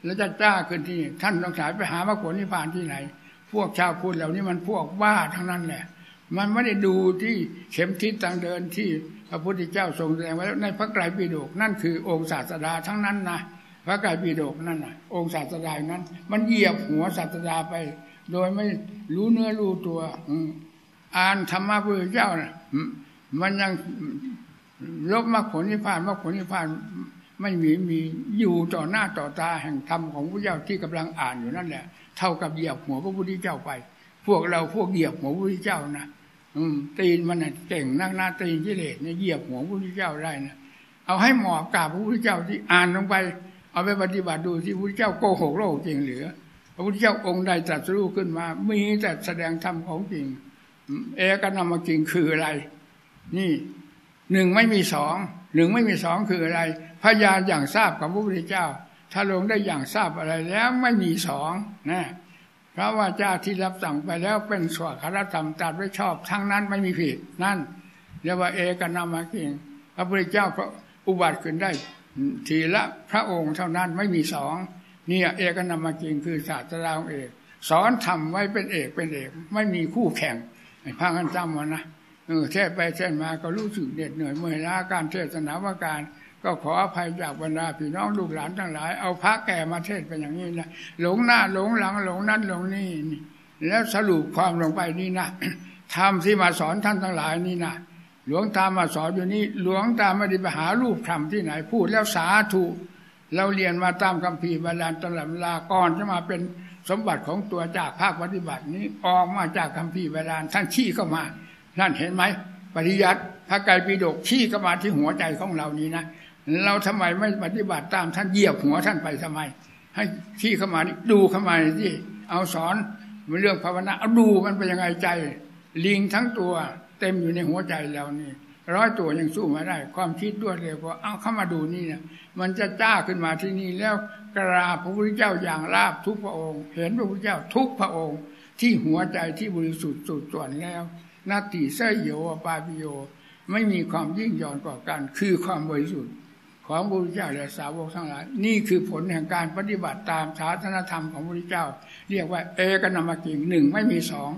แล้วจะจ้าขึ้นที่นี่ท่านต้องสายไปหามรรคผลนิพพานที่ไหน พวกชาวพุทธเหล่านี้มันพวกบ้าทั้งนั้นแหละมันไม่ได้ดูที่เข็มทิศทางเดินที่ ระพุทธเจ้าทรงแสดงไว้ในพระไตรปิฎกนั่นคือองค์ศาสดาทั้งนั้นนะพระไตรปิฎกนั่นนะองค์ศาสดานั้น มันเหยียบหัวศาสดาไป โดยไม่รู้เนื้อรู้ตัวอ่านธรรมะพระพุทธเจ้านะมันยังลบมรรคผลนิพพานมรรคผลนิพพานไม่มีมีอยู่ต่อหน้าต่อตาแห่งธรรมของพระเจ้าที่กำลังอ่านอยู่นั่นแหละ เท่ากับเหยียบหัวพระพุทธเจ้าไป พวกเราพวกเหยียบหัวพระพุทธเจ้านะ อืม ตีนมันเก่งนักหน้าตีนกิเลสเนี่ยเหยียบหัวพระพุทธเจ้าได้นะเอาให้หมอบกราบพระพุทธเจ้าที่อ่านลงไป เอาไปปฏิบัติดูที่พระพุทธเจ้าโกหกโลกจริงหรือพระพุทธเจ้าองค์ใดตรัสรู้ขึ้นมา มีแต่แสดงธรรมของจริง เอกนามจริงคืออะไร นี่หนึ่งไม่มีสองหนึ่งไม่มีสองคืออะไร พยานอย่างทราบของพระพุทธเจ้า ถ้าลงได้อย่างทราบอะไรแล้วไม่มีสองนะ พระว่าเจ้าที่รับสั่งไปแล้วเป็นสวดคารธรรมตัดไว้ชอบ ทั้งนั้นไม่มีผิดนั่นเรียกว่าเอกนามากิงพระพุทธเจ้าอุบัติขึ้นได้ ทีละพระองค์เท่านั้นไม่มีสองนี่เอกนามากิงคือศาสตราองเอก สอนทำไว้เป็นเอกเป็นเอก ไม่มีคู่แข่งพากันจำวันนะเออเทศไปเทศมาก็รู้สึกเหน็ดเหนื่อยเมื่อยล้าการเทศนาว่าการ ก็ขออภัยจากบรรดาพี่น้องลูกหลานทั้งหลาย เอาพระแก่มาเทศน์เป็นอย่างนี้นะหลงหน้าหลงหลังหลงนั่นหลงนี่แล้วสรุปความลงไปนี่นะธรรมที่มาสอนท่านทั้งหลายนี่นะหลวงตามาสอนอยู่นี่หลวงตาไม่ได้ไปหารูปธรรมที่ไหนพูดแล้วสาธุเราเรียนมาตามคัมภีร์ใบลานตลอดเวลาก่อนจะมาเป็นสมบัติของตัวจากภาคปฏิบัตินี้ออกมาจากคัมภีร์ใบลานท่านชี้เข้ามานั่นเห็นไหมปริยัติพระไกรปิฎกชี้เข้ามาที่หัวใจของเรานี้นะ เราทำไมไม่ปฏิบัติตามท่านเหยียบหัวท่านไปทำไม ให้ชี้เข้ามานี่ดูเข้ามาที่เอาสอนเรื่องภาวนาเอาดูมันเป็นยังไงใจ ลิงทั้งตัว เต็มอยู่ในหัวใจเรานี่ร้อยตัวยังสู้มาได้ ความคิดด้วยเลยว่าเอาเข้ามาดูนี่เนี่ยมันจะจ้าขึ้นมาที่นี่แล้วกราบพระพุทธเจ้าอย่างราบทุกพระองค์ เห็นพระพุทธเจ้าทุกพระองค์ ที่หัวใจที่บริสุทธิ์สุดส่วนแล้วนาติเสยโยปาปิโย ไม่มีความยิ่งย่อนกว่ากัน คือความบริสุทธิ์ ของพระพุทธเจ้าและสาวกทั้งหลาย นี่คือผลแห่งการปฏิบัติตามศาสนธรรมของพระพุทธเจ้า เรียกว่า เอกนามกิงหนึ่งไม่มีสอง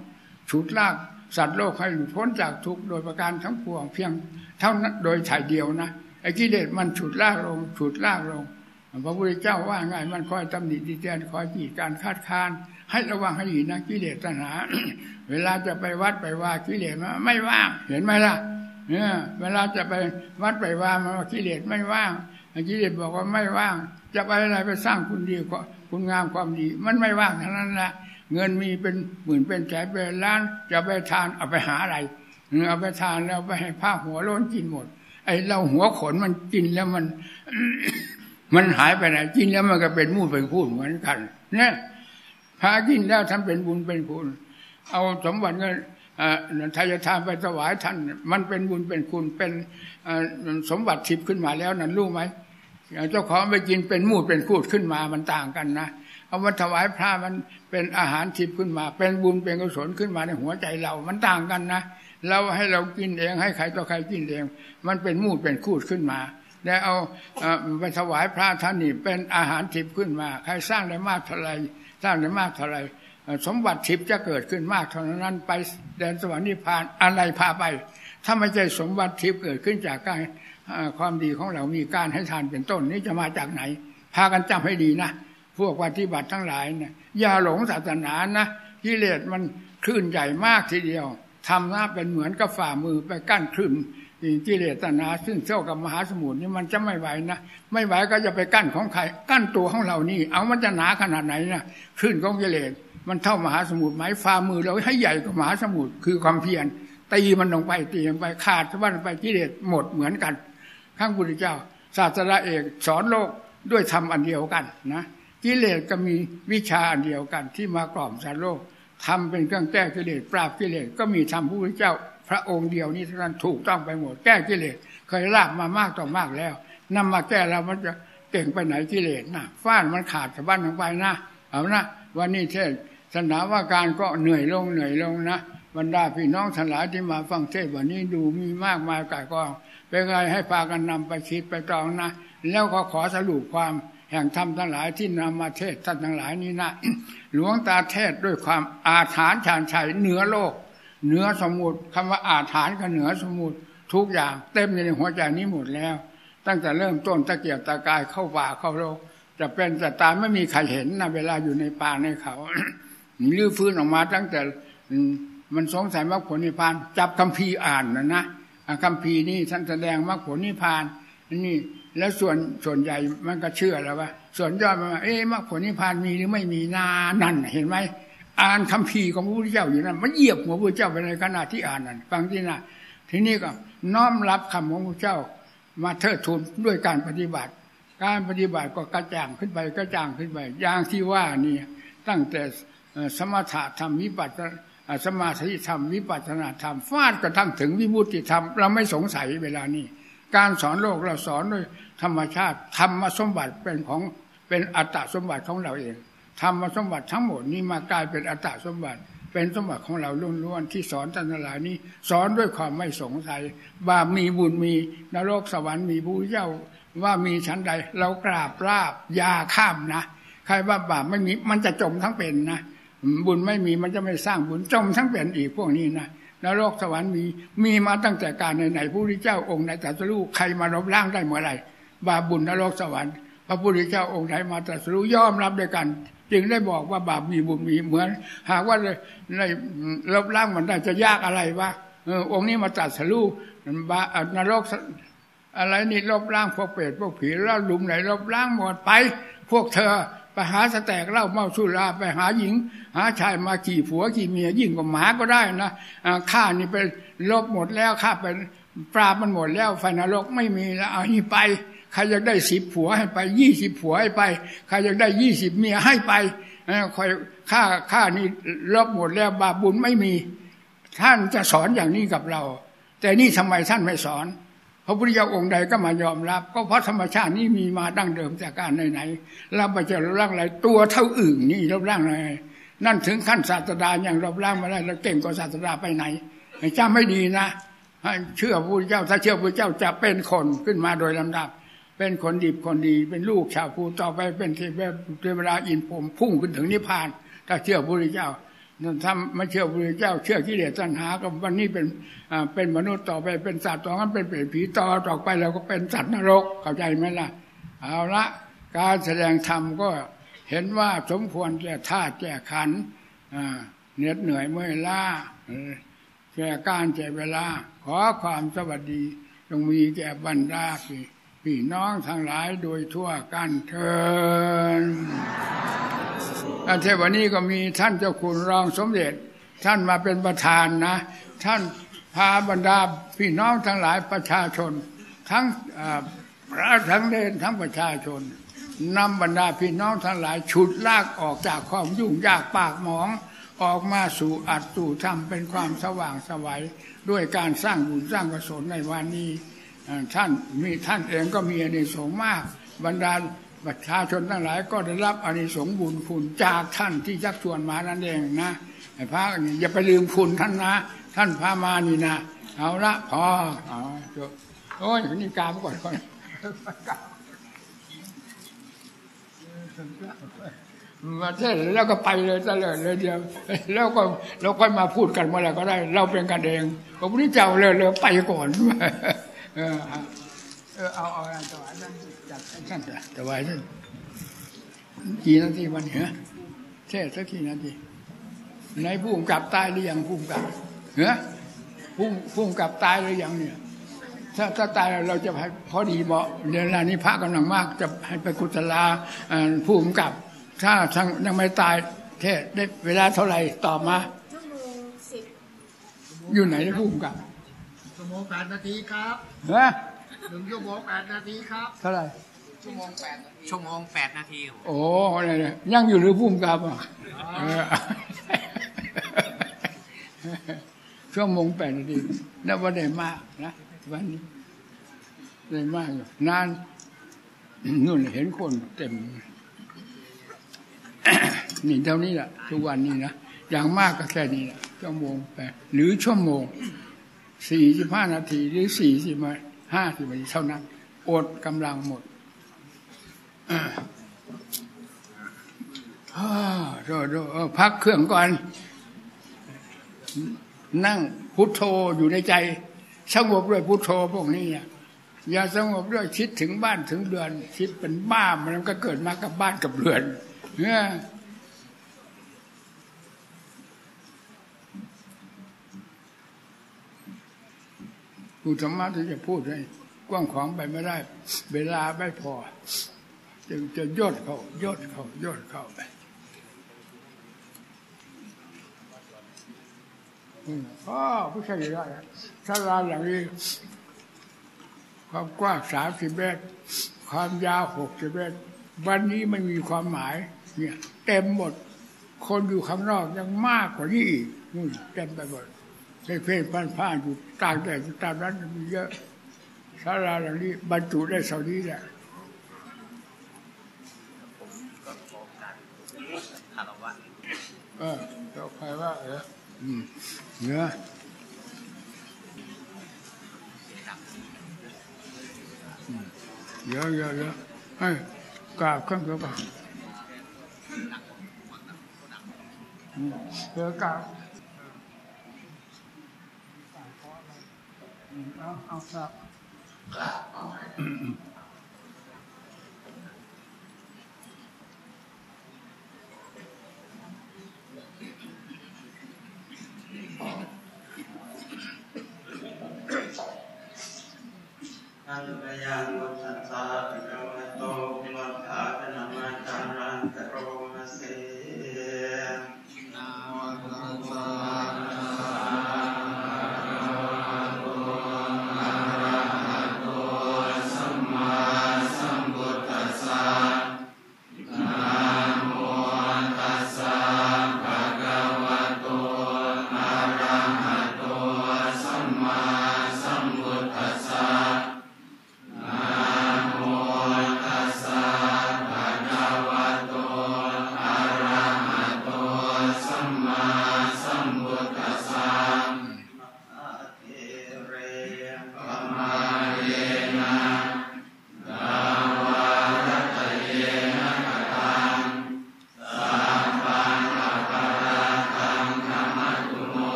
ฉุดลากสัตว์โลกให้หลุดพ้นจากทุกโดยประการทั้งปวงเพียงเท่านั้นโดยถ่ายเดียวนะไอ้กิเลสมันฉุดลากลงฉุดลากลงพระพุทธเจ้าว่าไงมันคอยตำหนิดีเจนคอยจีดการคาดคานให้ระวังให้ดีนะกิเลสตัณหา เวลาจะไปวัดไปว่ากิเลสมาไม่ว่างเห็นไหมล่ะ เนี่ยเวลาจะไปวัดไปว่ามากิเลสไม่ว่างกิเลสบอกว่าไม่ว่าง จะไปอะไรไปสร้างคุณดีคุณงามความดี มันไม่ว่างเทั้งนั้นแหละเงินมีเป็นหมื่นเป็นแสนเป็นล้าน จะไปทานเอาไปหาอะไรเอาไปทานแล้วไปให้ผ้าหัวโล้นกินหมด ไอ้เราหัวขนมันกินแล้วมัน มันหายไปไหนกินแล้วมันก็เป็นมูดเป็นพูดเหมือนกันเนี่ยพากินแล้วท่านเป็นบุญเป็นคุณเอาสมบัติเงิน ทายทานไปถวายท่าน มันเป็นบุญเป็นคุณเป็นสมบัติทิพย์ขึ้นมาแล้วนั่นรู้ไหมเจ้าของไปกินเป็นมูดเป็นพูดขึ้นมามันต่างกันนะเอามาถวายพระมันเป็นอาหารทิพย์ขึ้นมา เป็นบุญเป็นกุศลขึ้นมาในหัวใจเรา มันต่างกันนะเราให้เรากินเองให้ใครต่อใครกินเอง มันเป็นมูดเป็นคูดขึ้นมาแล้วเอาไปถวายพระท่านนี่เป็นอาหารทิพย์ขึ้นมา ใครสร้างได้มากเท่าไรสร้างได้มากเท่าไร สมบัติทิพย์จะเกิดขึ้นมากเท่านั้นไปแดนสวรรค์นิพพานอะไรพาไป ถ้าไม่ใช่สมบัติทิพย์เกิดขึ้นจากการความดีของเรามีการให้ทานเป็นต้นนี้จะมาจากไหน พากันจำให้ดีนะพวกปฏิบัติทั้งหลายนี่ยอย่าหลงศาสนานะกิเลสมันคลื่นใหญ่มากทีเดียวทำหน้าเป็นเหมือนกับฝ่ามือไปกั้นคลื่น กิเลสตนาซึ่งเท่ากับมหาสมุทรนี่มันจะไม่ไหวนะไม่ไหวก็จะไปกั้นของใครกั้นตัวของเรานี่ เอามันจะหนาขนาดไหนนะคลื่นของกิเลสมันเท่ามหาสมุทรไหมฝ่ามือเราให้ใหญ่กว่ามหาสมุทรคือความเพียรตีมันลงไปตีลงไปขาดสะบั้นไปกิเลสหมดเหมือนกัน ข้างพุทธเจ้า ศาสนาเอกสอนโลกด้วยธรรมอันเดียวกันนะกิเลสก็มีวิชาอันเดียวกันที่มากล่อมสารโลกทำเป็นเครื่องแก้กิเลสปราบกิเลสก็มีธรรมพระพุทธเจ้า พระองค์เดียวนี้เท่านั้นถูกต้องไปหมด แก้กิเลสเคยลากมามากต่อมากแล้วนำมาแก้แล้วมันจะเก่งไปไหนกิเลสนะฟานมันขาดสะบั้นลงไปนะเอานะวันนี้เทศสนาว่าการก็เหนื่อยลงเหนื่อยลงนะบรรดาพี่น้องทั้งหลายที่มาฟังเทศวันนี้ดูมีมากมายกายกองเป็นไงให้พากันนำไปคิดไปตองนะ แล้วก็ขอสรุปความแห่งธรรมทั้งหลายที่นำมาเทศท่านทั้งหลายนี้นะ หลวงตาเทศด้วยความอาถรรพ์ชานชัยเหนือโลก เหนือสมุติคำว่าอาถรรพ์ก็เหนือสมุติทุกอย่าง เต็มในหัวใจนี้หมดแล้ว ตั้งแต่เริ่มต้นตะเกียบตะกายเข้าป่าเข้าโลกจะเป็นจะตายไม่มีใครเห็นนะเวลาอยู่ในป่าในเขาลื้อฟื้นออกมาตั้งแต่มันสงสัยมรรคผลนิพพาน จับคำพีอ่านนะนะคำพีนี่ท่านแสดงมรรคผลนิพพานนี่แล้วส่วนส่วนใหญ่มันก็เชื่อแล้วว่า ส่วนย่อยมันว่าเอ๊ะมรรคผลนิพพานมีหรือไม่มีนานั่นเห็นไหม อ่านคำพีของพระพุทธเจ้าอยู่นั่นมันเหยียบหัวพระพุทธเจ้าไปในขณะที่อ่านนั่นฟังที่น่ะทีนี้ก็น้อมรับคำของพระเจ้า มาเทิดทูนด้วยการปฏิบัติ การปฏิบัติก็กระจ่างขึ้นไปกระจ่างขึ้นไปอย่างที่ว่านี่ตั้งแต่สมถะธรรมวิปัสสนาสมาธิธรรมวิปัสสนาธรรมฟาดกระทั่งถึงวิมุตติธรรมเราไม่สงสัยเวลานี้ การสอนโลกเราสอนด้วยธรรมชาติธรรมสมบัติเป็นของเป็นอัตตสมบัติของเราเอง ธรรมสมบัติทั้งหมดนี้มากลายเป็นอัตตสมบัติ เป็นสมบัติของเราล้วนๆที่สอนท่านทั้งหลายนี้ สอนด้วยความไม่สงสัยว่ามีบุญมีนรกสวรรค์มีผู้เจ้าว่ามีชั้นใด เรากราบราบยาข้ามนะใครว่าบาปไม่มีมันจะจมทั้งเป็นนะบุญไม่มีมันจะไม่สร้างบุญจมทั้งเป็นอีกพวกนี้นะนรกสวรรค์มีมีมาตั้งแต่การในไหนพระพุทธเจ้าองค์ไหนตรัสรู้ใครมารบล้างได้เมื่อไรบาปบุญนรกสวรรค์พระพุทธเจ้าองค์ไหนมาตรัสรู้ยอมรับด้วยกัน จึงได้บอกว่าบาปมีบุญมีเหมือน หากว่าในลบล้างมันได้จะยากอะไรวะองค์นี้มาตรัสรูบานรกอะไรนี่ลบล้างพวกเปรตพวกผีแล้วลุมไหนลบล้างหมดไป พวกเธอไปหาสแตกเล่าเมาสุราไปหาหญิง หาชายมาขี่ผัวขี่เมียยิ่งกว่าหมาก็ได้นะข้านี่ไปลบหมดแล้วข้าไปปราบมันหมดแล้วไฟนรกไม่มีแล้วเอานี่ไป ใครอยากได้สิบผัวให้ไปยี่สิบผัวให้ไป ใครอยากได้ยี่สิบเมียให้ไปคอยข้าข้านี่ลบหมดแล้วบาปบุญไม่มี ท่านจะสอนอย่างนี้กับเรา แต่นี่ทำไมท่านไม่สอน พระพุทธเจ้าองค์ใดก็มายอมรับ ก็เพราะธรรมชาตินี้มีมาดั้งเดิมจากการไหนๆเราไปจอรูปร่างอะไรตัวเท่าอื่นนี่รูปร่างอะไรนั่นถึงขั้นศาสดาอย่างรูปร่างมาได้แล้วเก่งกว่าศาสดาไปไหนจำไม่ดีนะเชื่อพระพุทธเจ้าถ้าเชื่อพระพุทธเจ้าจะเป็นคนขึ้นมาโดยลำดับ เป็นคนดีคนดี เป็นลูกชาวภูต่อไปเป็นเทวดาอินพรมพุ่งขึ้นถึงนิพพาน ถ้าเชื่อพระพุทธเจ้าถ้าไม่เชื่อพระพุทธเจ้า เชื่อกิเลสตัณหาก็วันนี้เป็นเป็นมนุษย์ต่อไปเป็นสัตว์ต่อนั้นเป็นเปรตผีต่อต่อไปเราก็เป็นสัตว์นรกเข้าใจไหมล่ะเอาละการแสดงธรรมก็เห็นว่าสมควรแก่ธาตุแก่ขันเหน็ดเหนื่อยเมื่อยล้าแก่การแก่เวลา ขอความสวัสดีจงมีแก่บรรดาพี่ พี่น้องทั้งหลายโดยทั่วกันเถิดเทวันนี้ก็มีท่านเจ้าคุณรองสมเด็จ ท่านมาเป็นประธานนะ ท่านพาบรรดาพี่น้องทั้งหลายประชาชน ทั้งพระทั้งเลนทั้งประชาชนนำบรรดาพี่น้องทั้งหลายฉุดลากออกจากความยุ่งยากปากหมอง ออกมาสู่อัตสู่ธรรมเป็นความสว่างสวัยด้วยการสร้างบุญสร้างกุศลในวันนี้ ท่านมีท่านเองก็มีอนิสงส์มาก บรรดาประชาชนทั้งหลายก็ได้รับอานิสงส์บุญคุณจากท่านที่ชักชวนมานั่นเองนะไอ้พระนี่อย่าไปลืมคุณท่านนะ ท่านพามานี่นะเอาละพอเอาจบโอ้ยนี่กามก่อนก่อนมาเทศแล้วก็ไปเลยตะเลยเลยเดียว แล้วก็เราค่อยมาพูดกันเมื่อไหร่ก็ได้ เราเป็นกันเองพระพุทธเจ้าเลยเลยไปก่อน เออเออเอาเอาถวายท่านจัดให้ท่านถวายท่านกี่นาทีวันเหรอเทศสักกี่นาทีในผู้กำกับตายหรือยังผู้กำกับเหรอผู้ผู้กำกับตายหรือยังเนี่ย ถ้าถ้าตายเราจะให้พอดีเหมาะเดี๋ยวนี้พระกำลังมากจะให้ไปกุศลาผู้กำกับ ถ้าทั้งยังไม่ตายเทศได้เวลาเท่าไหร่ตอบมาชั่วโมงสิบอยู่ไหนผู้กำกับ ชั่วโมงแปดนาทีครับเหรอหนึ่งชั่วโมงแปดนาทีครับ เท่าไหร่ ชั่วโมงแปดชั่วโมงแปดนาทีครับผมโอ้อะไรเนี่ยยังอยู่หรือผู้กำกับอะเออชั่วโมงแปดนาทีนับว่าได้มากนะวันนี้ได้มากอยู่นานนู่นเห็นคนเต็มนี่เท่านี้แหละทุกวันนี้นะอย่างมากก็แค่นี้แหละชั่วโมงแปดหรือชั่วโมง สี่สิบห้านาทีหรือสี่สิบห้าสิบนาทีเท่านั้น อดกำลังหมดอ่าโดโดเอพักเครื่องก่อน นั่งพุทโธอยู่ในใจ สงบด้วยพุทโธพวกนี้อะอย่าสงบด้วยคิดถึงบ้านถึงเรือน คิดเป็นบ้ามันก็เกิดมากับบ้านกับเรือนเนี่ย ผู้ธรรมะที่จะพูดให้กว้างขวางไปไม่ได้ เวลาไม่พอจึงจะยดเขายดเขายดเข้าไปอ๋อผู้ชายได้ถ้าลานหลังนี้ ความกว้างสามสิบเมตร ความยาวหกสิบเมตร วันนี้ไม่มีความหมาย เนี่ย เต็มหมด คนอยู่ข้างนอกยังมากกว่านี้อีกเต็มไปหมด เพ่เพ่พันผ้านอยู่ตากแดดอยู่ตามนั้นมีเยอะศาลาหลังนี้บรรจุได้เท่านี้แหละคารวะเออเราใครว่าเอออืมเนื้ออืมเยอะเยอะเยอะเอ้ยกราบข้างเดียวกันอืมเดี๋ยวกราบอืม เอาเอากราบอัลกยานุสัสสะภะคะวะโตมัคคะนะมะจารันตะโร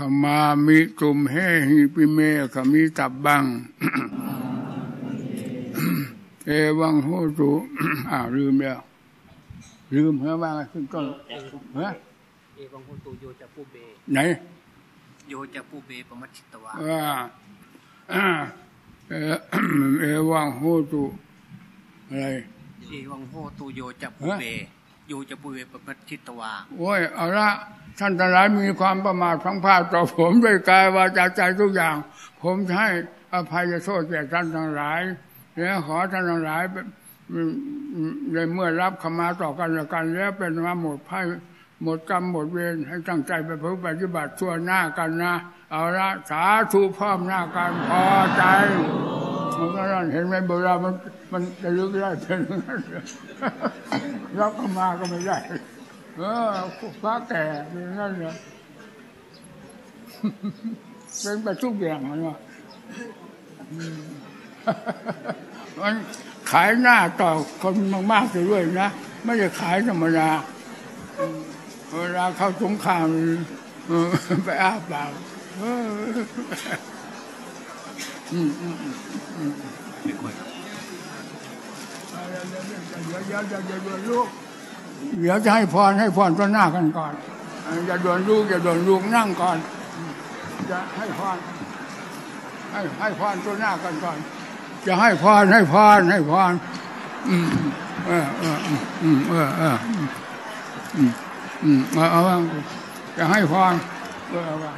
ขมามิตุมเฮหิปิเมขมิตับบัง เอวังโหตุอ่าวลืมแล้วลืมเฮ้ว่าขึ้นต้นเฮ้เอวังโหตุโยจะปูเบ ไหน โยจะปูเบปมัชชิตวาว่าอ่าเออเอวังโหตุอะไรเอวังโหตุโยจะปูเบโยจะปูเบปมัชชิตวาโอ้ยเอาละ ท่านทั้งหลายมีความประมาทพลังพาดต่อผมด้วยกายวาจาใจทุกอย่าง ผมให้อภัยโทษแก่ท่านทั้งหลายและขอท่านทั้งหลายในเมื่อรับขมาต่อกันและกันแล้วเป็นมาหมดภัยหมดกรรมหมดเวรให้ตั้งใจไปพึ่งปฏิบัติชั่วหน้ากันนะ เอาละสาธุพร้อมหน้ากันพอใจมันก็นั่นเห็นไหมโบราณมันมันจะลึกได้เป็นอย่างนั้นเหรอรับขมาก็ไม่ได้ เออพระแก่เป็นอย่างนั้นเหรอเป็นไปทุกอย่างมันว่าอืมมันขายหน้าต่อคนมากๆไปด้วยนะ ไม่ได้ขายธรรมดาอืมเวลาเข้าสงครามเออไปอ้าปากเอออืมอืมอืมเดี๋ยวเดี๋ยวเดี๋ยวเดี๋ยวเดี๋ยวลูก เดี๋ยวจะให้พรให้พรต้นหน้ากันก่อนอย่าโดนลูกอย่าโดนลูกนั่งก่อนจะให้พรให้ให้พรต้นหน้ากันก่อน จะให้พรให้พรให้พรอืมเออเอออืมเออเอออืมอืมเอาเอาว่าจะให้พรเออว่า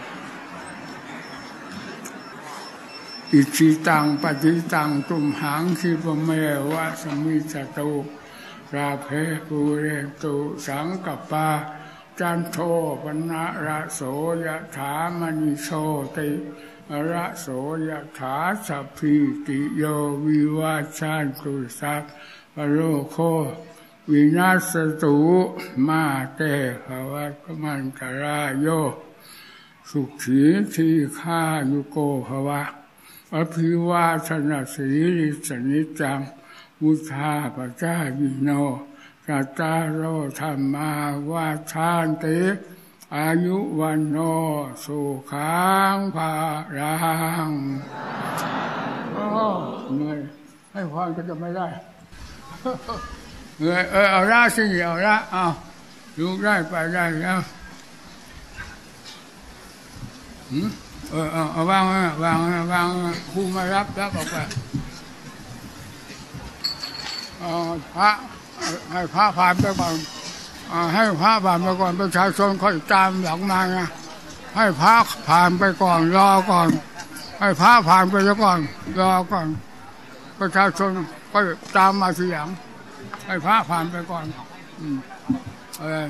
อิจฉิตังปัตถิตังตุมหัง ขิปปะเมวะ สะมิชฌะตุ สัพเพปูเรนตุสังกัปปาจันโทปัณณะระโส ยะถา มะณิโชติระโส ยะถาสัพพีติโยวิวัชชันตุสัพพะโรโควินัสสะตุมาเตภวัตมันตรายโย สุขีทีฆายุโกภวะอภิวาทนาสีริสนิจัง มุทาปจายิโนสัตตารโอธรรมาวาทานติอายุวันโนสุขังภารังโอ้เหนื่อยให้พรก็จะไม่ได้เหนื่อยเออเอาละสิเอาละเอาลูกได้ไปได้แล้วหืมเออเอาเอวางไว้วางไว้วางครูมารับรับออกไป พระให้พระผ่านไปก่อนให้พระผ่านไปก่อนประชาชนค่อยตามหลังมาไงให้พระผ่านไปก่อนรอก่อน ให้พระผ่านไปแล้วก่อนรอก่อน ประชาชนก็ตามมาทีหลังให้พระผ่านไปก่อน อืมเออ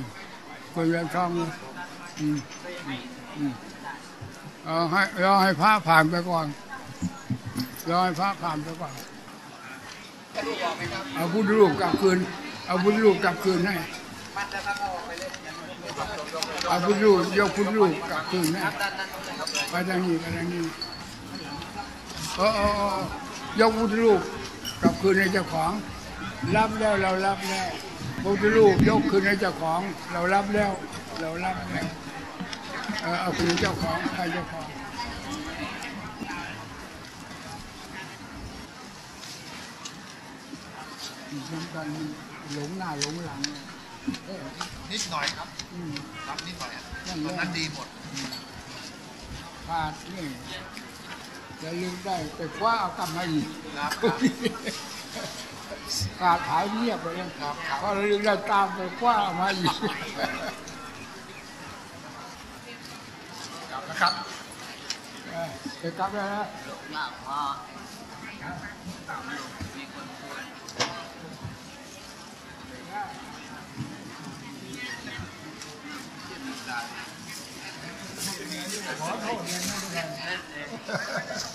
คุยกันช่องอืมอืมเอาให้รอให้พระผ่านไปก่อนรอให้พระผ่านไปก่อน เอาพุทธรูปกลับคืน เอาพุทธรูปกลับคืนให้เอาพุทธรูปยกพุทธรูปกลับคืนให้ไปทางนี้ไปทางนี้เออเออยกพุทธรูปกลับคืนให้เจ้าของ รับแล้วเรารับแล้วพุทธรูปยกคืนให้เจ้าของ เรารับแล้ว เรารับแล้ว เออเอาคืนเจ้าของใครเจ้าของ ทำกันหลงหน้าหลงหลังเนี่ยเออนิดหน่อยครับอืมครับนิดหน่อยอะนั่นตอนแหนั้ละนดีหมดขาดนี่จะลืมได้ไปคว้าเอากลับมาอีกครับขาดหายเงียบไปเลยครับพอลืมได้ตามไปคว้าเอามาอีกครับนะครับเออไปกลับแล้วนะมากพอ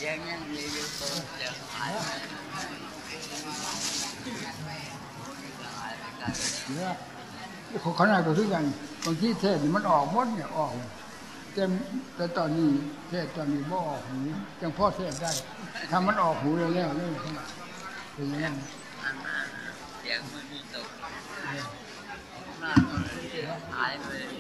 ยังยังรีวิวตัวจะหายเนี่ยขนาดก็คือกันบางที่เทศมันออกหมดเนี่ยออกแต่แต่ตอนนี้เทศตอนนี้บ่ออกหูจังพ่อเทศได้ถ้ามันออกหูแล้วแล้วเลยเป็นอย่างนั้นเสียงมันมีตกหน้าหายไป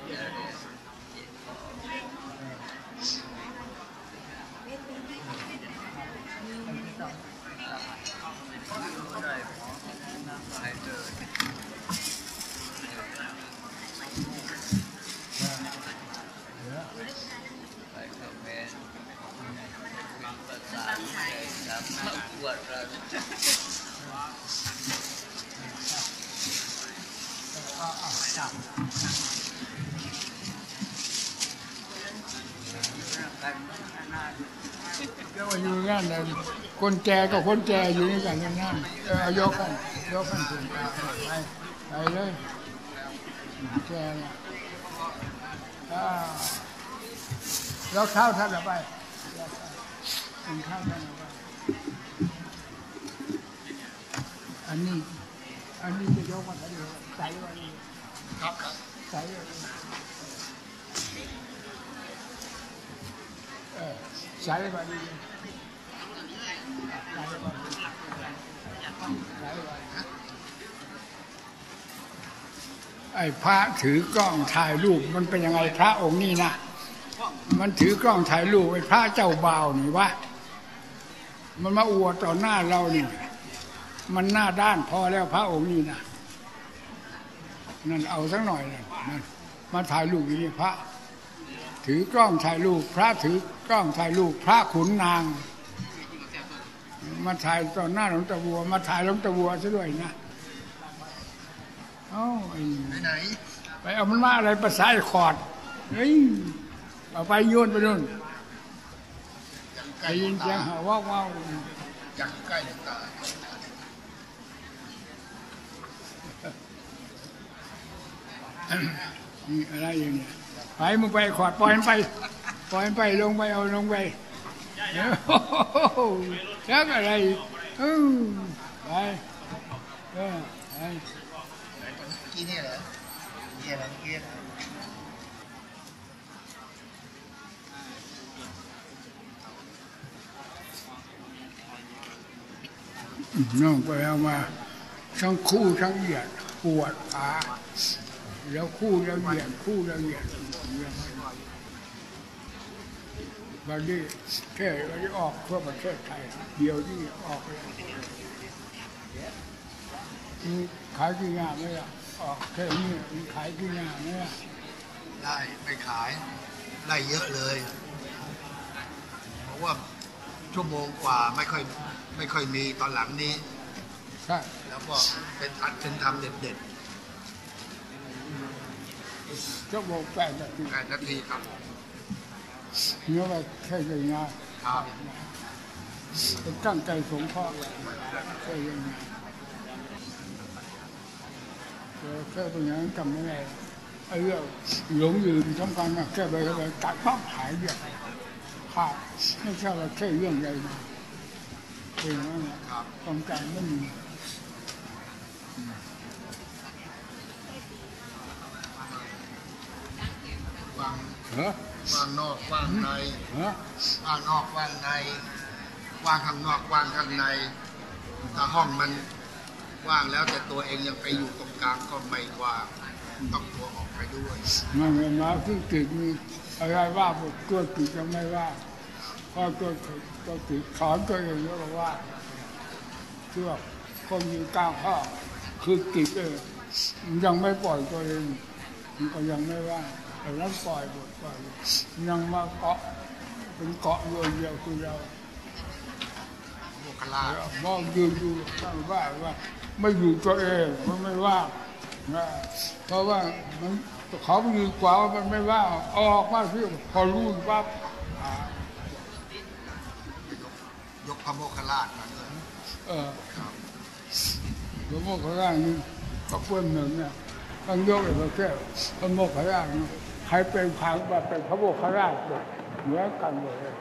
แก่กับคนแก่อยู่นี่กันอย่างนั้นเออเอายกกันยกกันถึงไปไปเลยแก่แล้วข้าวท่านไปกินข้าวท่านไปอันนี้อันนี้จะยกมาใส่ไว้ครับครับใส่ไว้ใส่ไว้ ไอ้พระถือกล้องถ่ายรูปมันเป็นยังไงพระองค์นี้นะมันถือกล้องถ่ายรูปไอ้พระเจ้าบ่าวนี่วะมันมาอวดต่อหน้าเรานี่มันหน้าด้านพอแล้วพระองค์นี้นะนั่นเอาสักหน่อยนะนั่นมาถ่ายรูปอย่างนี้พระ ถือกล้องถ่ายรูปพระถือกล้องถ่ายรูปพระขุนนาง มาถ่ายต่อหน้าหลวงตาบัว มาถ่ายหลวงตาบัวซะด้วยนะเอ้าไอ้ไปไหนไปเอามันมาอะไรภาษาไอ้ขอดเฮ้ยเอาไปโยนไปนู่นยังใกไอ้ล้ยินเสียงหาว่าวว้าวยังใกล้ตายนี่อะไรอย่างเนี้ยไปมึงไปขอดปล่อยมันไป ปล่อยมันไปลงไปเอาลงไป โอ้โหชักอะไรอืมไปเออไปเมื่อกี้เนี่ยเหร วันนี้แค่วันนี้ออกเพื่อประเทศไทย เดียวที่ออกเลยมีขายกี่งานไหมล่ะออกแค่นี้มีขายกี่งานไหมล่ะได้ไปขายได้เยอะเลยเพราะว่าชั่วโมงกว่าไม่ค่อยไม่ค่อยมีตอนหลังนี้ใช่แล้วก็เป็นอัดเป็นทำเด็ดชั่วโมงแปดนาทีแปดนาทีครับเนื้อไปแค่กี่งานครับเป็นตั้งใจสงเคราะห์แค่ยังไงแค่เป็นอย่างนั้นจำไม่ ได้ไอ้เรื่องหลงยืนสำคัญนะแค่ไปไปตัดปั๊บหายเดียวขาดไม่ใช่ว่าแค่เรื่อ งใหญ่นะเป็นอย่างนั้นนะความจำไม่มีวางเหรอวางนอกวางในเหรอว่างนอกว่างใน ว่างข้างนอกว่างข้างในถ้าห้องมันว่างแล้วแต่ตัวเองยังไปอยู่ตรงกลางก็ไม่ว่างต้องตัวออกไปด้วยมันเป็นมาที่ติดมีอะไรว่าบอกตัวติดยังไม่ว่าพอตัวตัวติดสอนตัวเองแล้วก็ว่าเชื่อคนมีกลางข้อคือติดเออมันยังไม่ปล่อยตัวเองมันก็ยังไม่ว่าแต่นั้นปล่อยหมด ปล่อนยังมาเกาะเป็นเกาะอยู่เดียวคือเราโมคลาชมองยืนดูข้างว่าว่า ไม่อยู่ตัวเองมันไม่ว่างนะเพราะว่ามันเขายืนกว่าว่ามันไม่ว่าเออกมาที่พอรู้ปั๊บยกพระโมคคัลลาชมาด้วยเออหลวงพ่อข้างล่างนี่ก็เพื่อนหนึ่งเนี่ยต้องยกเลยว่าแค่พระโมคคัลลาชนี่ ใครเป็นพางแบบเป็นพระโมคคัลลาชหมดเหมือนกันหมดเลย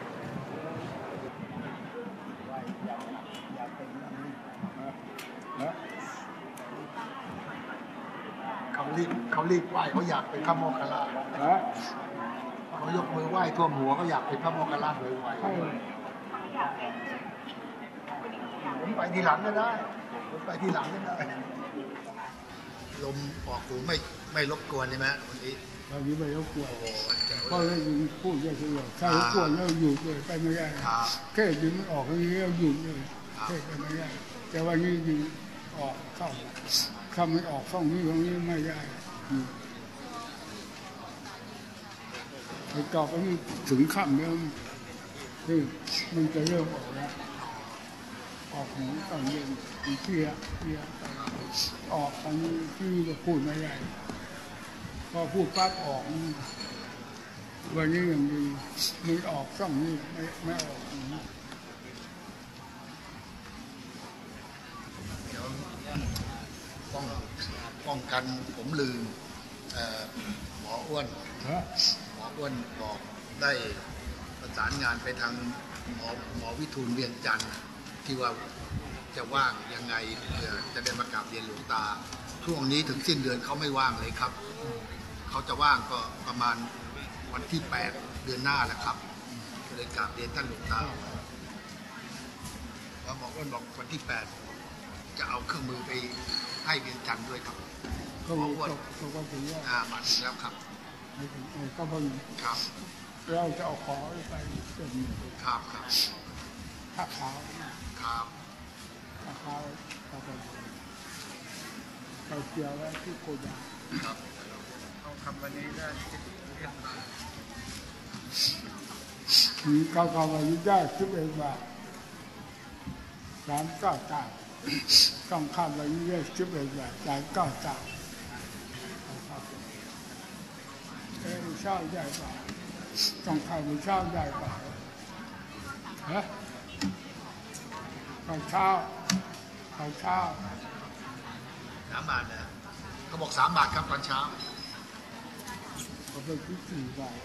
เขารีบเขารีบไหว้เขาอยากเป็นพระโมคคัลลาเขายกมือไหว้ท่วมหัวเขาอยากเป็นพระโมคคัลลาเลยไหวผมไปทีหลังก็ได้ผมไปทีหลังก็ได้ลมออกหูไม่ไม่รบกวนใช่ไหมวันนี้ ตอนนี้ไม่รบกวนโอ้โหเจ๋งเพราะเลยเรายิงพูดเยอะเลยถ้ารบกวเราหยุดเลยไปไม่ได้แค่ยิงมันออกองนี้เราหยุดเลยแค่ไปไม่ได้แต่วันนี้ยิงออกเข้าเข้าไม่ออกช่องนี้ตรงนี้ไม่ได้ไอ้ต่อไปนี่ถึงค่ำแล้วนี่มันจะเริ่มออกแล้วออกหูตอนเย็นเพลียเพลียออกตอนนี้ที่จะพูดไม่ได้ พอพูดปั๊บออกนี่วันนี้ยังดีมันออกช่องนี้ไม่ไม่ออกหูเดี๋ยวป้องป้องกันผมลืมเอ่อหมออ้วนฮะหมออ้วนบอกได้ประสานงานไปทางหมอหมอวิทูลเวียงจันทร์ที่ว่าจะว่างยังไงเพื่อจะได้มากราบเรียนหลวงตาช่วงนี้ถึงสิ้นเดือนเขาไม่ว่างเลยครับ เขาจะว่างก็ประมาณวันที่ 8 เดือนหน้าแหละครับก็เลยกราบเรียนท่านหลวงตาแล้วหมออ้วนบอกวันที่ 8 จะเอาเครื่องมือไปให้เวียงจันทร์ด้วยครับก็หมอมีอ้วนก็ก็ถึงว่าอ่ามาถึงแล้วครับไม่ถึงเออก็เพิ่งครับเราจะเอาขอไปเป็นครับครับผ้าขาวครับผ้าขาวเอาไปไปเกี่ยวไว้ที่โกดังครับ ทำวันนี้ได้สิบเอ็ดบาทมีเขาเขาอายุได้สิบเอ็ดบาทสามเก้าตังต้องข้ามอายุได้สิบเอ็ดบาทสามเก้าตังเอ้ยเช่าได้ป่ะต้องข้าไปเช่าได้ป่ะฮะข้าวเช้าข้าวเช้าสามบาทนะเขาบอกสามบาทครับตอนเช้า เขาไปที่สี่บาท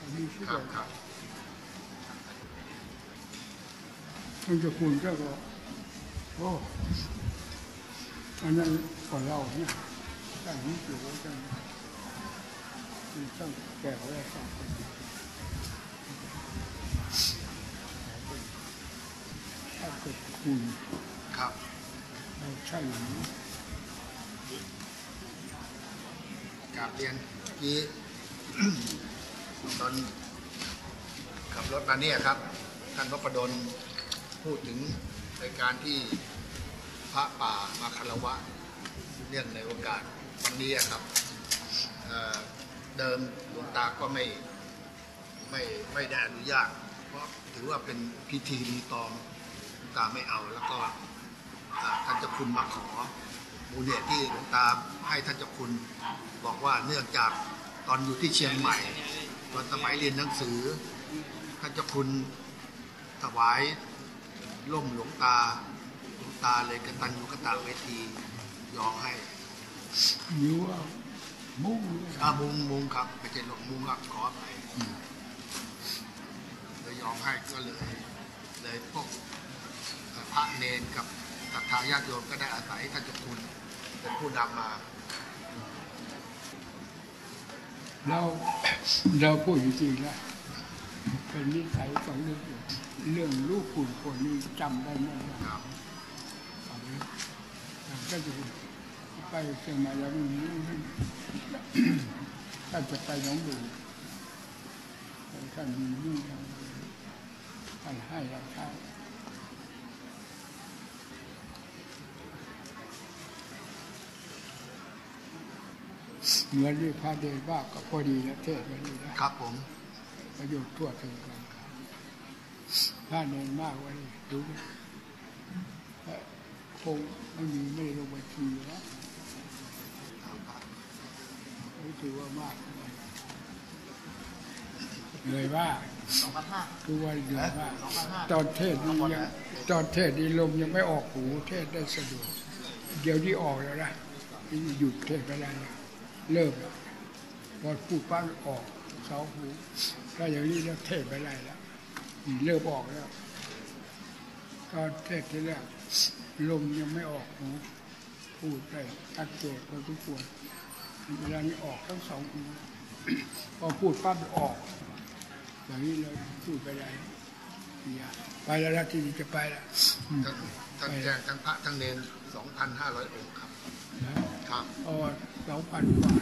อันนี้สิบครัเอ็บดครับมันจะคุณก็บอกโอ้อันนั้นก่อนเราเนี่ยตั้งนี้อยู่ตั้งมีตั้งแก่ไว้สองคนถ้าเกิดคุณครับเราใช่อย่างนี้กราบเรียนเมื่อ กี้ตอนขับรถมาเนี่ยครับ ท่านพระประดลพูดถึงในการที่พระป่ามาคารวะเนื่องในโอกาสวันนี้ครับเเดิมหลวงตาก็ไม่ไม่ไม่ได้อนุญาต เพราะถือว่าเป็นพิธีรีตองหลวงตาไม่เอาแล้วก็ท่านเจ้าคุณมาขอมูลเหตุที่หลวงตาให้ท่านเจ้าคุณบอกว่าเนื่องจาก ตอนอยู่ที่เชียงใหม่ตอนสมัยเรียนหนังสือท่านเจ้าคุณถวายล่มหลวงตาหลวงตาเลยกตัญญูกตเวทียอมให้นิ้วเอามุ้งอามุงมุงครับไม่ใช่หลวงมุงครับขอไปเลยยอมให้ก็เลย เลยพวกพระเนนกับศรัทธาญาติโยมก็ได้อาศัยท่านเจ้าคุณเป็นผู้นำมา เราเราพูดจริงๆนะเป็นนิสัยของเรื่องเรื่องลูกคุณคนนี้จำได้แม่นยำครับเอาไว้เราก็จะไปเชียงใหม่แล้วมันถ้าจะไปน้องดูท่านมีนี่ท่านให้เราใช้ เหมือนที่พระเดชว่าก็พอดีแล้วเทศน์ไว้ดีนะครับผมประโยชน์ทั่วถึงกันพระเนรมากไว้ดูดิคงไม่มีไม่ได้ลงบัญชีแล้วรู้สึกว่ามากเหนื่อยมากสองพันห้าคือว่าเหนื่อยมากสองพันห้าตอนเทศนี่ยังตอนเทศนี่ลมยังไม่ออกหูเทศได้สะดวก เดี๋ยวนี้ออกแล้วนะนี่หยุดเทศไปแล้วนะ เริ่มแล้วพอพูดปั๊บออกเสาหูถ้าอย่างนี้แล้วเทศไปได้แล้วนี่เริ่มออกแล้วตอนเทศที่แรกลมยังไม่ออกหูพูดได้ชัดเจนพอทุกควรเวลานี้ออกทั้งสองหูพอพูดปั๊บออก อย่างนี้เราพูดไปได้อย่าไปแล้วนะที่นี่จะไปแล้วอืมท่านท่านแจ้งทั้งพระทั้งเนน2,500องค์ครับนะครับครับโอ้สอ งพันกว่า